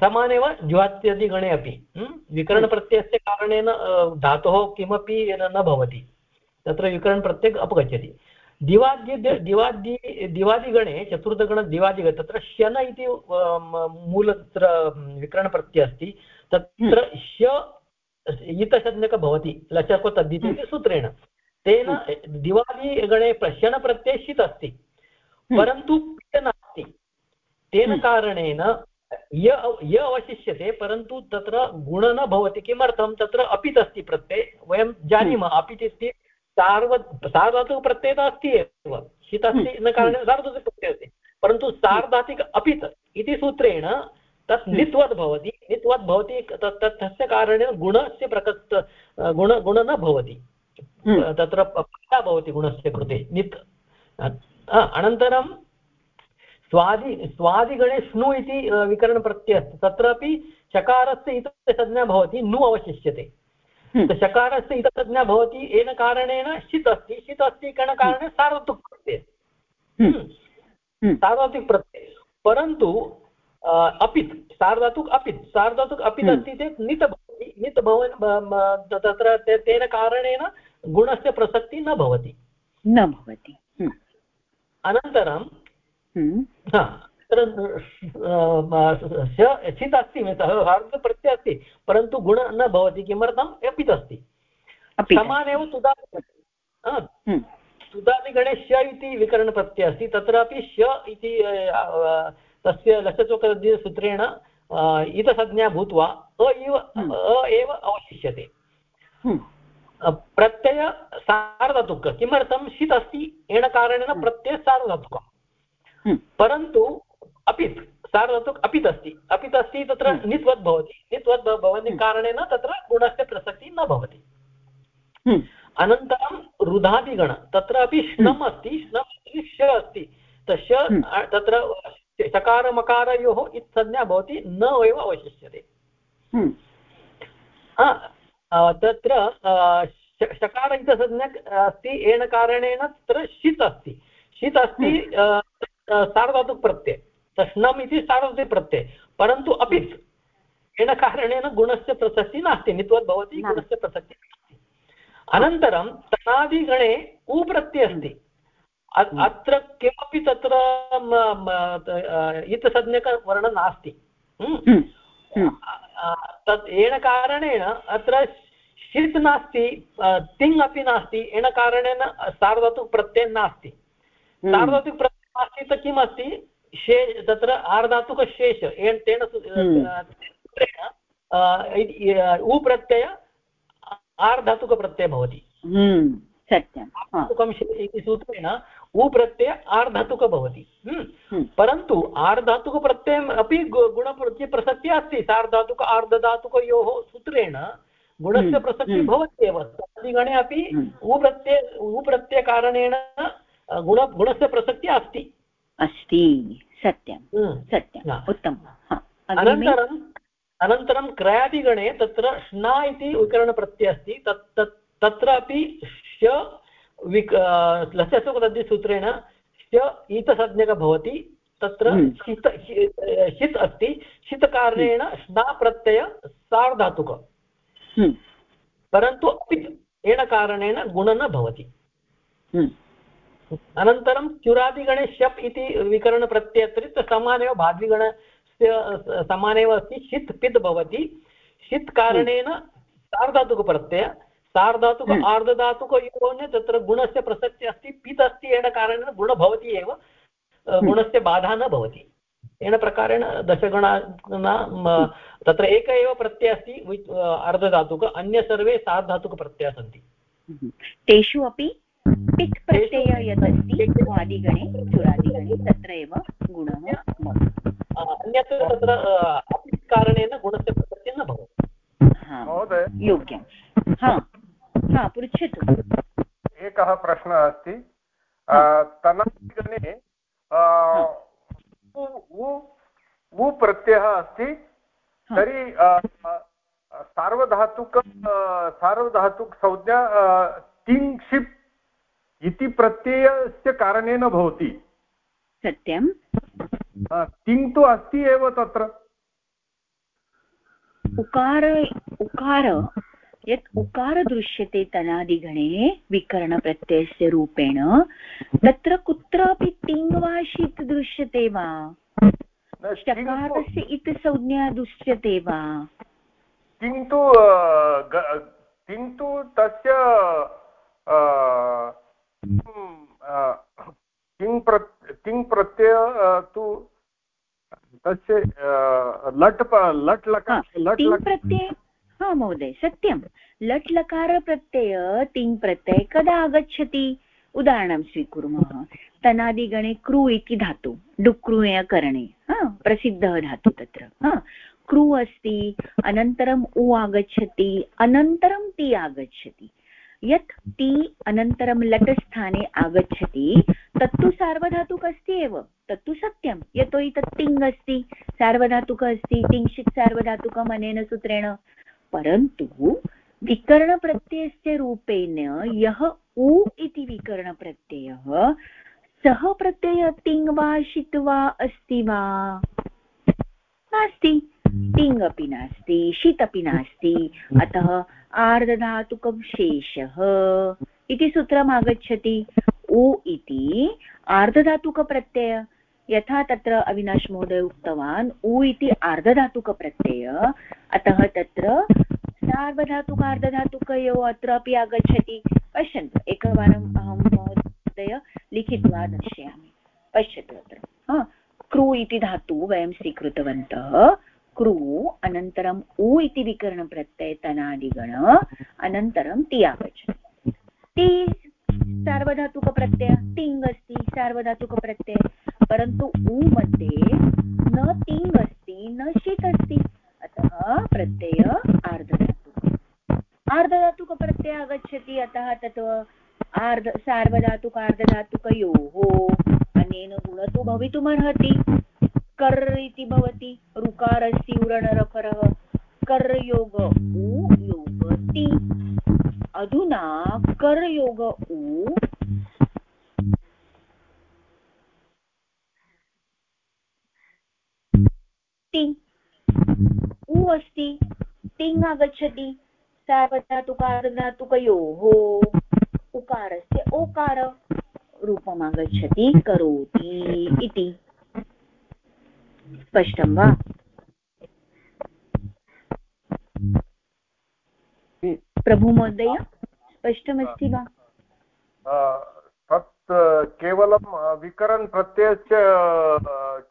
समानेव ज्वात्यादिगणे अपि. विकरणप्रत्ययस्य कारणेन धातोः किमपि न भवति. तत्र विकरणप्रत्ययः अपगच्छति. दिवाद्य दिवाद्य दिवादिगणे चतुर्थगण दिवादिगणे तत्र शन इति मूल तत्र विकरणप्रत्ययः अस्ति. तत्र श इतसंज्ञकः भवति. लचको तद्धिति सूत्रेण. तेन दिवादिगणे शनप्रत्ययः अस्ति. परन्तु नास्ति. तेन कारणेन य य अवशिष्यते परन्तु तत्र गुण न भवति किमर्थं? तत्र अपित् अस्ति प्रत्यये. वयं जानीमः अपित् इति सार्व सार्वधातुकप्रत्ययः अस्ति एव. शीत अस्ति न कारणेन सार्वधातुकप्रत्ययः अस्ति. परन्तु सार्धातिक अपित् इति सूत्रेण तत् नित्वद् भवति नित्वद् भवति तत् तस्य कारणेन गुणस्य प्रकस्त गुण गुण न भवति। तत्र भवति गुणस्य कृते नित् अनन्तरं स्वादि स्वादिगणे स्नु इति विकरणप्रत्ययः अस्ति। तत्रापि चकारस्य इतसंज्ञा भवति नु अवशिष्यते। हम्म। चकारस्य इतसंज्ञा भवति येन कारणेन षित् अस्ति। षित् अस्ति कारणेन सार्वत्रिक प्रत्ययः हम्म। हम्म। सार्वत्रिक प्रत्यय परन्तु अपित् सार्धातुक् अपित् सार्धातुक् अपित् अस्ति चेत् नित भवति नित भव तत्र तेन कारणेन गुणस्य प्रसक्तिः न भवति। न भवति। अनन्तरं चित् अस्ति हार्दप्रत्ययः अस्ति परन्तु गुण न भवति किमर्थम्? अपित् अस्ति समानेव तुदादि तुदादिगणे श इति विकरणप्रत्ययः अस्ति तत्रापि श इति तस्य लसचोकसूत्रेण इतसंज्ञा भूत्वा अ इव अ एव अवशिष्यते। प्रत्यय सार्वधातुक किमर्थं षित् अस्ति येन कारणेन प्रत्ययः सार्वधातुकम् हम्म। परन्तु अपित् सार्वधातुक् अपित् अस्ति। अपित् अस्ति तत्र नित्वद् भवति। नित्वद् भवति। कारणेन तत्र गुणस्य प्रसक्तिः न भवति। अनन्तरं रुधादिगण तत्रापि श्नम् अस्ति श्नम् श अस्ति। तस्य तत्र चकारमकारयोः इत्संज्ञा भवति न एव अवशिष्यते। तत्र शकार इतसंज्ञा अस्ति येन कारणेन तत्र षित् अस्ति। षित् अस्ति सार्वधातुकप्रत्यय तष्णम् इति सार्वधातुकप्रत्यय परन्तु अपि येन कारणेन गुणस्य प्रसक्तिः नास्ति नित्वत् भवति गुणस्य प्रसक्तिः नास्ति। अनन्तरं तनादिगणे उप्रत्ययः अस्ति। अत्र किमपि तत्र इतसंज्ञकवर्णः नास्ति तत् येन कारणेन अत्र षित् नास्ति तिङ् अपि नास्ति येन कारणेन सार्वधातुकप्रत्ययः नास्ति। सार्वधातुकप्रत्ययः अस्ति त किम् अस्ति तत्र आर्धातुकशेष तेन सूत्रेण उ आर्धातुकप्रत्ययः भवति। हम्म, सत्यं। इति सूत्रेण उ प्रत्यय आर्धातुक भवति। हम्म, हम्म। परन्तु आर्धातुकप्रत्ययम् अपि गुणप्रत्ययप्रसक्तिः अस्ति सार्धातुक आर्धधातुकयोः सूत्रेण गुणस्य प्रसक्तिः भवति एव गणे अपि उ प्रत्यय उ प्रत्ययकारणेन गुण गुणस्य प्रसक्तिः अस्ति। अस्ति। सत्यं। हम्म। सत्यम्। उत्तमम् अनन्तरम् अनन्तरं क्रयादिगणे तत्र श्ना इति विकरणप्रत्ययः अस्ति। तत् तत् तत्रापि श विक लस्यसुखदधिसूत्रेण श ईतसंज्ञकः भवति तत्र हम्म। शीत षित् अस्ति शीतकारणेन श्ना प्रत्यय सार्धातुक। हम्म। परन्तु अपि येन कारणेन गुण न भवति। अनन्तरं चुरादिगणे शप् इति विकरणप्रत्ययत्रित् समानेव भाद्विगणस्य समानेव अस्ति षित् पित् भवति। षित् कारणेन सार्धातुकप्रत्यय सार्धातुक हम्म। आर्धधातुकयोः तत्र गुणस्य प्रसक्तिः अस्ति पित् अस्ति येन कारणेन गुणः भवति एव हम्म। गुणस्य बाधा न भवति। तेन प्रकारेण दशगणा तत्र एक एव प्रत्ययः अस्ति अर्धधातुक अन्य सर्वे सार्धातुकप्रत्ययाः सन्ति। तेषु अपि पिक् प्रत्यय यदस्ति वादिगणे चुरादिगणे तत्र एव गुणः अन्यत्र तत्र कारणेन गुणस्य प्रसक्तिः न भवति। योग्यं हा हा पृच्छतु एकः प्रश्नः अस्ति। तनादिगणे उ प्रत्ययः अस्ति। तर्हि सार्वधातुक सार्वधातुकसंज्ञा तिङ्क्षिप् इति प्रत्ययस्य कारणेन भवति। सत्यं तिङ् तु अस्ति एव तत्र। उकार उकार यत् उकार दृश्यते तनादिगणे विकरणप्रत्ययस्य रूपेण तत्र कुत्रापि तिङ् वा शीत् दृश्यते वा? चकारस्य इति संज्ञा दृश्यते वा? किन्तु किन्तु तस्य तिङ् प्र तिङ् प्रत्यय तु तस्य लट् लट् लट् लट् प्रत्यय हा महोदय सत्यं। लट् लकारप्रत्यय तिङ् प्रत्यय कदा आगच्छति? उदाहरणं स्वीकुर्मः। तनादिगणे कृ इति धातु डुक्रुयकरणे हा, प्रसिद्धः धातु तत्र, हा। कृ अस्ति, अनन्तरम् उ आगच्छति, अनन्तरं ति आगच्छति। यत् ति अनन्तरं लट् स्थाने आगच्छति, तत्तु सार्वधातुक अस्ति एव, तत्तु सत्यं। यतोहि तत् तिङ् अस्ति, सार्वधातुक अस्ति तिङ्क्षित् सार्वधातुकम्, अनेन सूत्रेण परन्तु विकरणप्रत्ययस्य रूपेण यः उ इति विकरणप्रत्ययः सः प्रत्ययः तिङ् वा षित् वा अस्ति वा? नास्ति। तिङ् अपि नास्ति षित् अपि नास्ति। अतः आर्धधातुकं शेषः इति सूत्रम् आगच्छति उ इति आर्धधातुकप्रत्यय। यथा तत्र अविनाश महोदय उक्तवान्, उ इति आर्धधातुकप्रत्यय, अतः तत्र सार्वधातुकार्धधातुकयोः अत्रापि आगच्छति। पश्यन्तु, एकवारम् अहं महोदय लिखित्वा दर्शयामि। पश्यतु अत्र। क्रू इति धातु वयं स्वीकृतवन्तः। क्रू अनन्तरम् उ इति विकरणप्रत्यय तनादिगण अनन्तरं ति आगच्छति। ति सार्वधातुकप्रत्यय तिङ् अस्ति, सार्वधातुकप्रत्यय. परन्तु उ मध्ये न तिङ् अस्ति, न षित् अस्ति. अतः प्रत्यय आर्धधातुक आर्धधातुकप्रत्यय आगच्छति, अतः तत् आर्ध सार्वधातुक आर्धधातुकयोः अनेन गुण तु भवितुमर्हति. कर् इति भवति ऋकारस्य उरणरफरः. उ, योग, ति. अधुना कर्योग। उ तिङ्। उ अस्ति आगच्छति सार्वधातुकारधातुकयोः उकारस्य ओकार रूपम् आगच्छति, करोति इति। स्पष्टं वा? प्रभुमहोदय? स्पष्टमस्ति वा? तत् केवलं विकरन् प्रत्ययस्य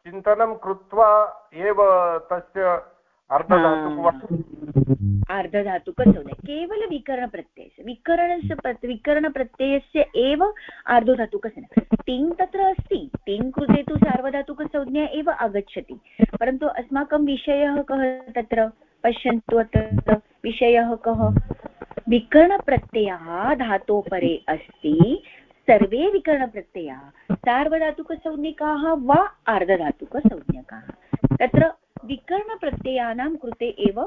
चिन्तनं कृत्वा एव तस्य अर्धधातुकसौदे केवलविकरणप्रत्ययस्य विकरणस्य विकरणप्रत्ययस्य एव अर्धधातुकसंज्ञा तिङ् तत्र अस्ति तिङ् कृते तु सार्वधातुकसंज्ञा एव आगच्छति परन्तु अस्माकं विषयः कः तत्र? पश्यन्तु अत्र विषयः कः? विकरणप्रत्ययः धातोपरे अस्ति सर्वे विकरणप्रत्ययाः सार्वधातुकसंज्ञकाः वा अर्धधातुकसंज्ञकाः तत्र विकरणप्रत्ययानां कृते एव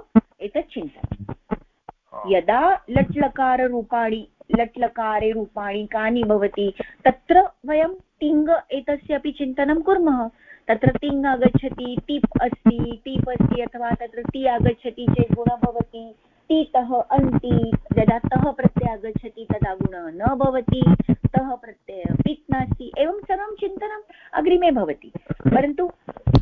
एतत् चिन्तनं यदा लट् लकाररूपाणि लट् लकारे रूपाणि कानि भवति तत्र वयं तिङ् एतस्य अपि चिन्तनं कुर्मः। तत्र तिङ् आगच्छति टिप् अस्ति टिप् अस्ति अथवा तत्र ति आगच्छति चेत् गुणः भवति। तितः अन्ति यदा तः प्रत्यय आगच्छति तदा गुणः न भवति तः प्रत्यय पित् नास्ति। एवं सर्वं चिन्तनम् अग्रिमे भवति। परन्तु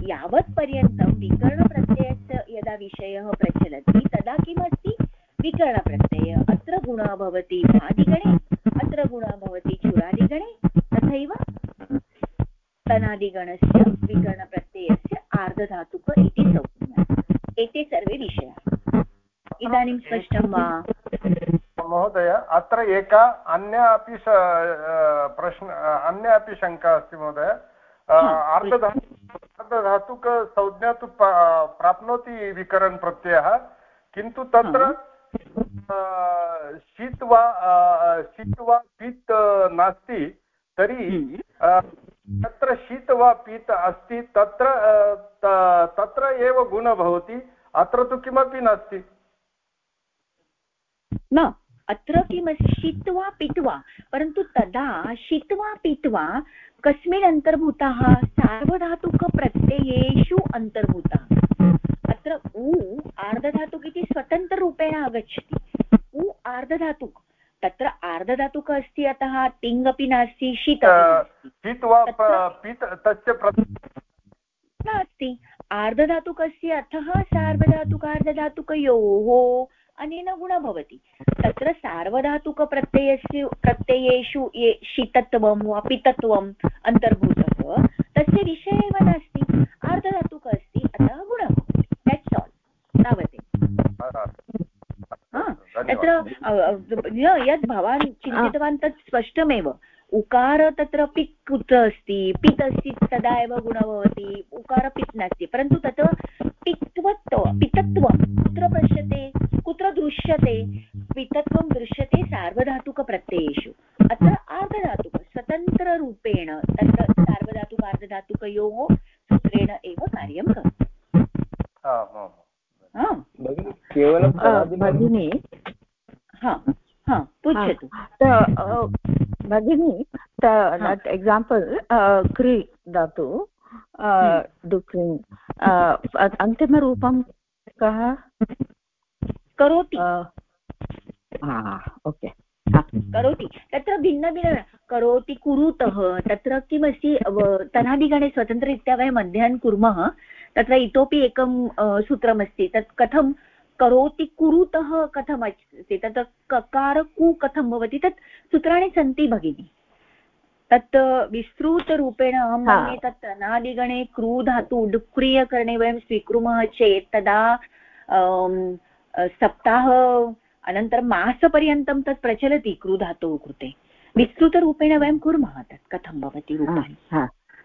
यावत् पर्यन्तं विकरणप्रत्ययस्य यदा विषयः प्रचलति तदा किमस्ति? विकरणप्रत्यय। अत्र गुणः भवति भादिगणे अत्र गुणः भवति चुरादिगणे तथैव तनादिगणस्य विकरणप्रत्ययस्य आर्धधातुक इति संज्ञा। एते सर्वे विषयाः। इदानीं स्पष्टं वा? महोदय अत्र एका अन्या अपि प्रश्न अन्या अपि शङ्का अस्ति महोदय। अर्धधातु अर्धधातुकसंज्ञा तु प्राप्नोति विकरण प्रत्ययः किन्तु तत्र शीत् वा शीत् वा पीत् नास्ति तर्हि हम्म। तत्र शीत् वा पीत् अस्ति तत्र तत्र एव गुणः भवति अत्र तु किमपि नास्ति। न अत्र किमस्ति? शित्वा पित्वा। परन्तु तदा शित्वा पित्वा कस्मिन् अन्तर्भूताः? सार्वधातुकप्रत्ययेषु अन्तर्भूताः। अत्र उ आर्धधातुक इति स्वतन्त्ररूपेण आगच्छति। उ आर्धधातुक। तत्र आर्धधातुक अस्ति अतः तिङ् अपि नास्ति शीत नास्ति। आर्धधातुकस्य अतः सार्वधातुकार्धधातुकयोः अनेन गुणः भवति तत्र सार्वधातुकप्रत्ययस्य प्रत्ययेषु ये शीतत्वं वा पितत्वम् अन्तर्भूतः तस्य विषये एव नास्ति। आर्धधातुक अस्ति अतः गुणः देट्स् आल् तावत् तत्र यद् भवान् चिन्तितवान् तत् स्पष्टमेव। उकार तत्र पित् कुत्र अस्ति पित् अस्ति तदा एव गुणः भवति उकार पित् नास्ति परन्तु तत्र पित्वत्व पितत्वं कुत्र पश्यते? दृश्यते पितत्वं दृश्यते सार्वधातुकप्रत्ययेषु। अत्र आर्धधातुक स्वतन्त्ररूपेण तत्र सार्वधातुक आर्धधातुकयोः सूत्रेण एव कार्यं करोति भगिनी हा हा पृच्छतु। भगिनी दट् एक्साम्पल् क्रि दातु अन्तिमरूपं कः? करोति। ओके। करोति। तत्र भिन्नभिन्न करोति कुरुतः तत्र किमस्ति तनादिगणे स्वतन्त्ररीत्या वयम् अध्ययनं कुर्मः तत्र इतोपि एकं सूत्रमस्ति। तत् कथं करोति कुरुतः कथम् अस्ति? तत् ककार कु कथं भवति? तत् सूत्राणि सन्ति भगिनि। तत् विस्तृतरूपेण अहं मन्ये तत् अनादिगणे क्रू धातु डुक्रियकरणे वयं स्वीकुर्मः चेत् तदा सप्ताह अनन्तरं मासपर्यन्तं तत् प्रचलति क्रू धातोः कृते. विस्तृतरूपेण वयं कुर्मः तत् कथं भवति रूपाणि?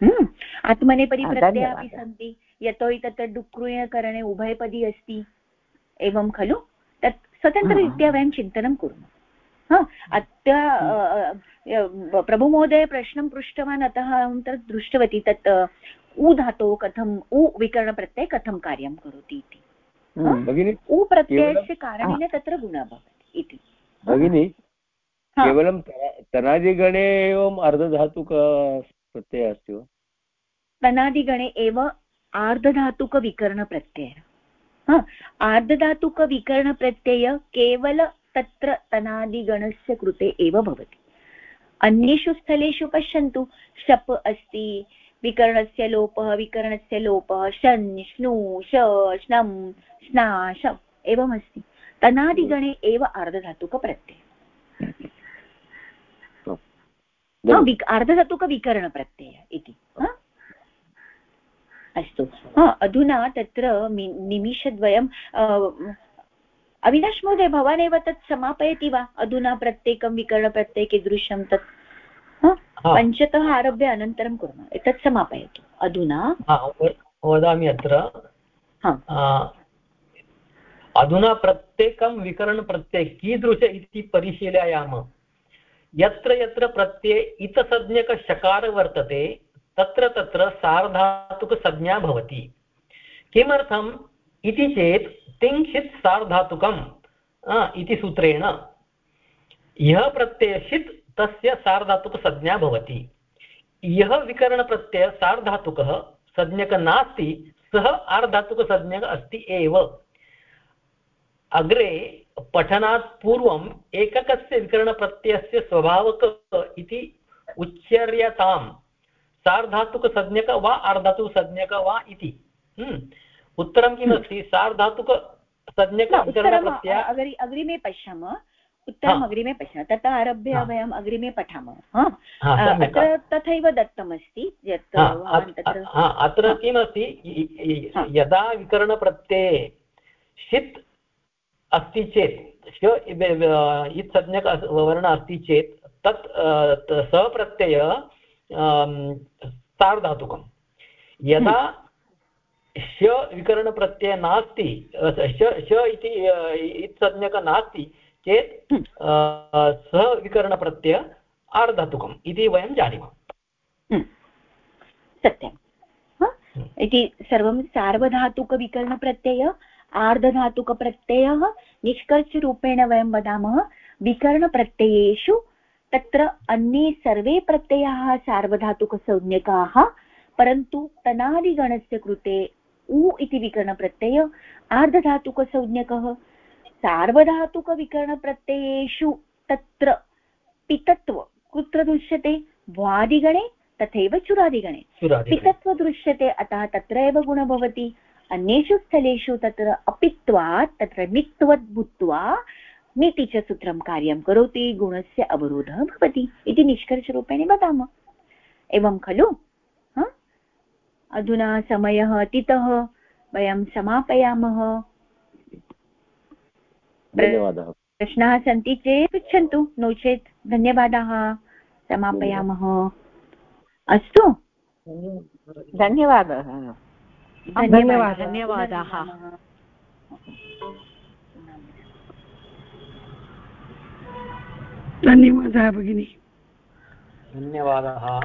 हम्म। आत्मनेपदी अपि सन्ति यतोहि तत्र डुक्रियकरणे उभयपदी अस्ति. एवं खलु? तत् स्वतन्त्ररीत्या वयं चिन्तनं कुर्मः. अत्र प्रभुमहोदय प्रश्नं पृष्टवान् अतः अहं तत् दृष्टवती तत् उ धातोः कथम् उ विकरणप्रत्यये कथं कार्यं करोति इति. उ प्रत्ययस्य कारणेन तत्र गुणः भवति इति. भगिनि केवलं तनादिगणे एवम् अर्धधातुक प्रत्ययः अस्ति वा? तनादिगणे एव आर्धधातुकविकरणप्रत्ययः. आर्धधातुकविकरणप्रत्यय केवल तत्र तनादिगणस्य कृते एव भवति. अन्येषु स्थलेषु पश्यन्तु शप् अस्ति विकरणस्य लोपः विकरणस्य लोपः शन् श्नु श श्नं शप् एवमस्ति। तनादिगणे एव अर्धधातुकप्रत्यय। अर्धधातुकविकरणप्रत्यय इति। अस्तु। अधुना तत्र निमिषद्वयं अविनाश महोदय भवान् एव तत् समापयति वा? अधुना प्रत्येकं विकरणप्रत्यये कीदृशं तत् पञ्चतः आरभ्य अनन्तरं कुर्मः। एतत् समापयतु। अधुना? वदामि अत्र। अधुना प्रत्येकं विकरणप्रत्यये कीदृश इति परिशीलयामः। यत्र यत्र प्रत्यये इतसंज्ञकशकार वर्तते तत्र तत्र सार्धातुकसंज्ञा भवति। किमर्थम्? इति चेत् तिङ्क्षित् सार्धातुकम् इति सूत्रेण। यः प्रत्ययशित् तस्य सार्धातुकसंज्ञा भवति। यः विकरणप्रत्ययः सार्धातुकः संज्ञकः नास्ति सः आर्धातुकसंज्ञकः अस्ति एव। अग्रे पठनात् पूर्वम् एककस्य विकरणप्रत्ययस्य स्वभावक इति उच्चर्यताम् सार्धातुकसंज्ञक वा आर्धातुकसंज्ञक वा इति। हम्म। उत्तरं किमस्ति? सार्धातुकसंज्ञक अग्रिमे पश्यामः। उत्तरम् अग्रिमे पश्यामः ततः आरभ्य वयम् अग्रिमे पठामः अत्र तथैव दत्तमस्ति यत् अत्र किमस्ति यदा विकरणप्रत्यये षित् अस्ति चेत् श इत् संज्ञक वर्ण अस्ति चेत् तत् सः प्रत्यय सार्धातुकं यदा श विकरणप्रत्ययः नास्ति श इति इत्संज्ञक नास्ति चेत् *clears throat* सः विकरणप्रत्यय आर्धातुकम् इति वयं जानीमः। सत्यम् इति सर्वं सार्वधातुकविकरणप्रत्यय आर्धधातुकप्रत्ययः निष्कर्षरूपेण वयं वदामः विकरणप्रत्ययेषु तत्र अन्ये सर्वे प्रत्ययाः सार्वधातुकसंज्ञकाः परन्तु तनादिगणस्य कृते उ इति विकरणप्रत्यय आर्धधातुकसंज्ञकः सार्वधातुकविकरणप्रत्ययेषु तत्र पितत्व कुत्र दृश्यते? भ्वादिगणे तथैव चुरादिगणे। पितत्व दृश्यते अतः तत्र एव गुणः भवति। अन्येषु स्थलेषु तत्र अपित्वात् तत्र मित्वद् भूत्वा मिति च सूत्रं कार्यं करोति गुणस्य अवरोधः भवति इति निष्कर्षरूपेण वदामः। एवं खलु? अधुना समयः अतीतः वयं समापयामः। धन्यवादः। प्रश्नाः सन्ति चेत् पृच्छन्तु नो चेत् धन्यवादाः। समापयामः। अस्तु। धन्यवादः। धन्यवादः। धन्यवादाः। धन्यवादः भगिनी। धन्यवादः।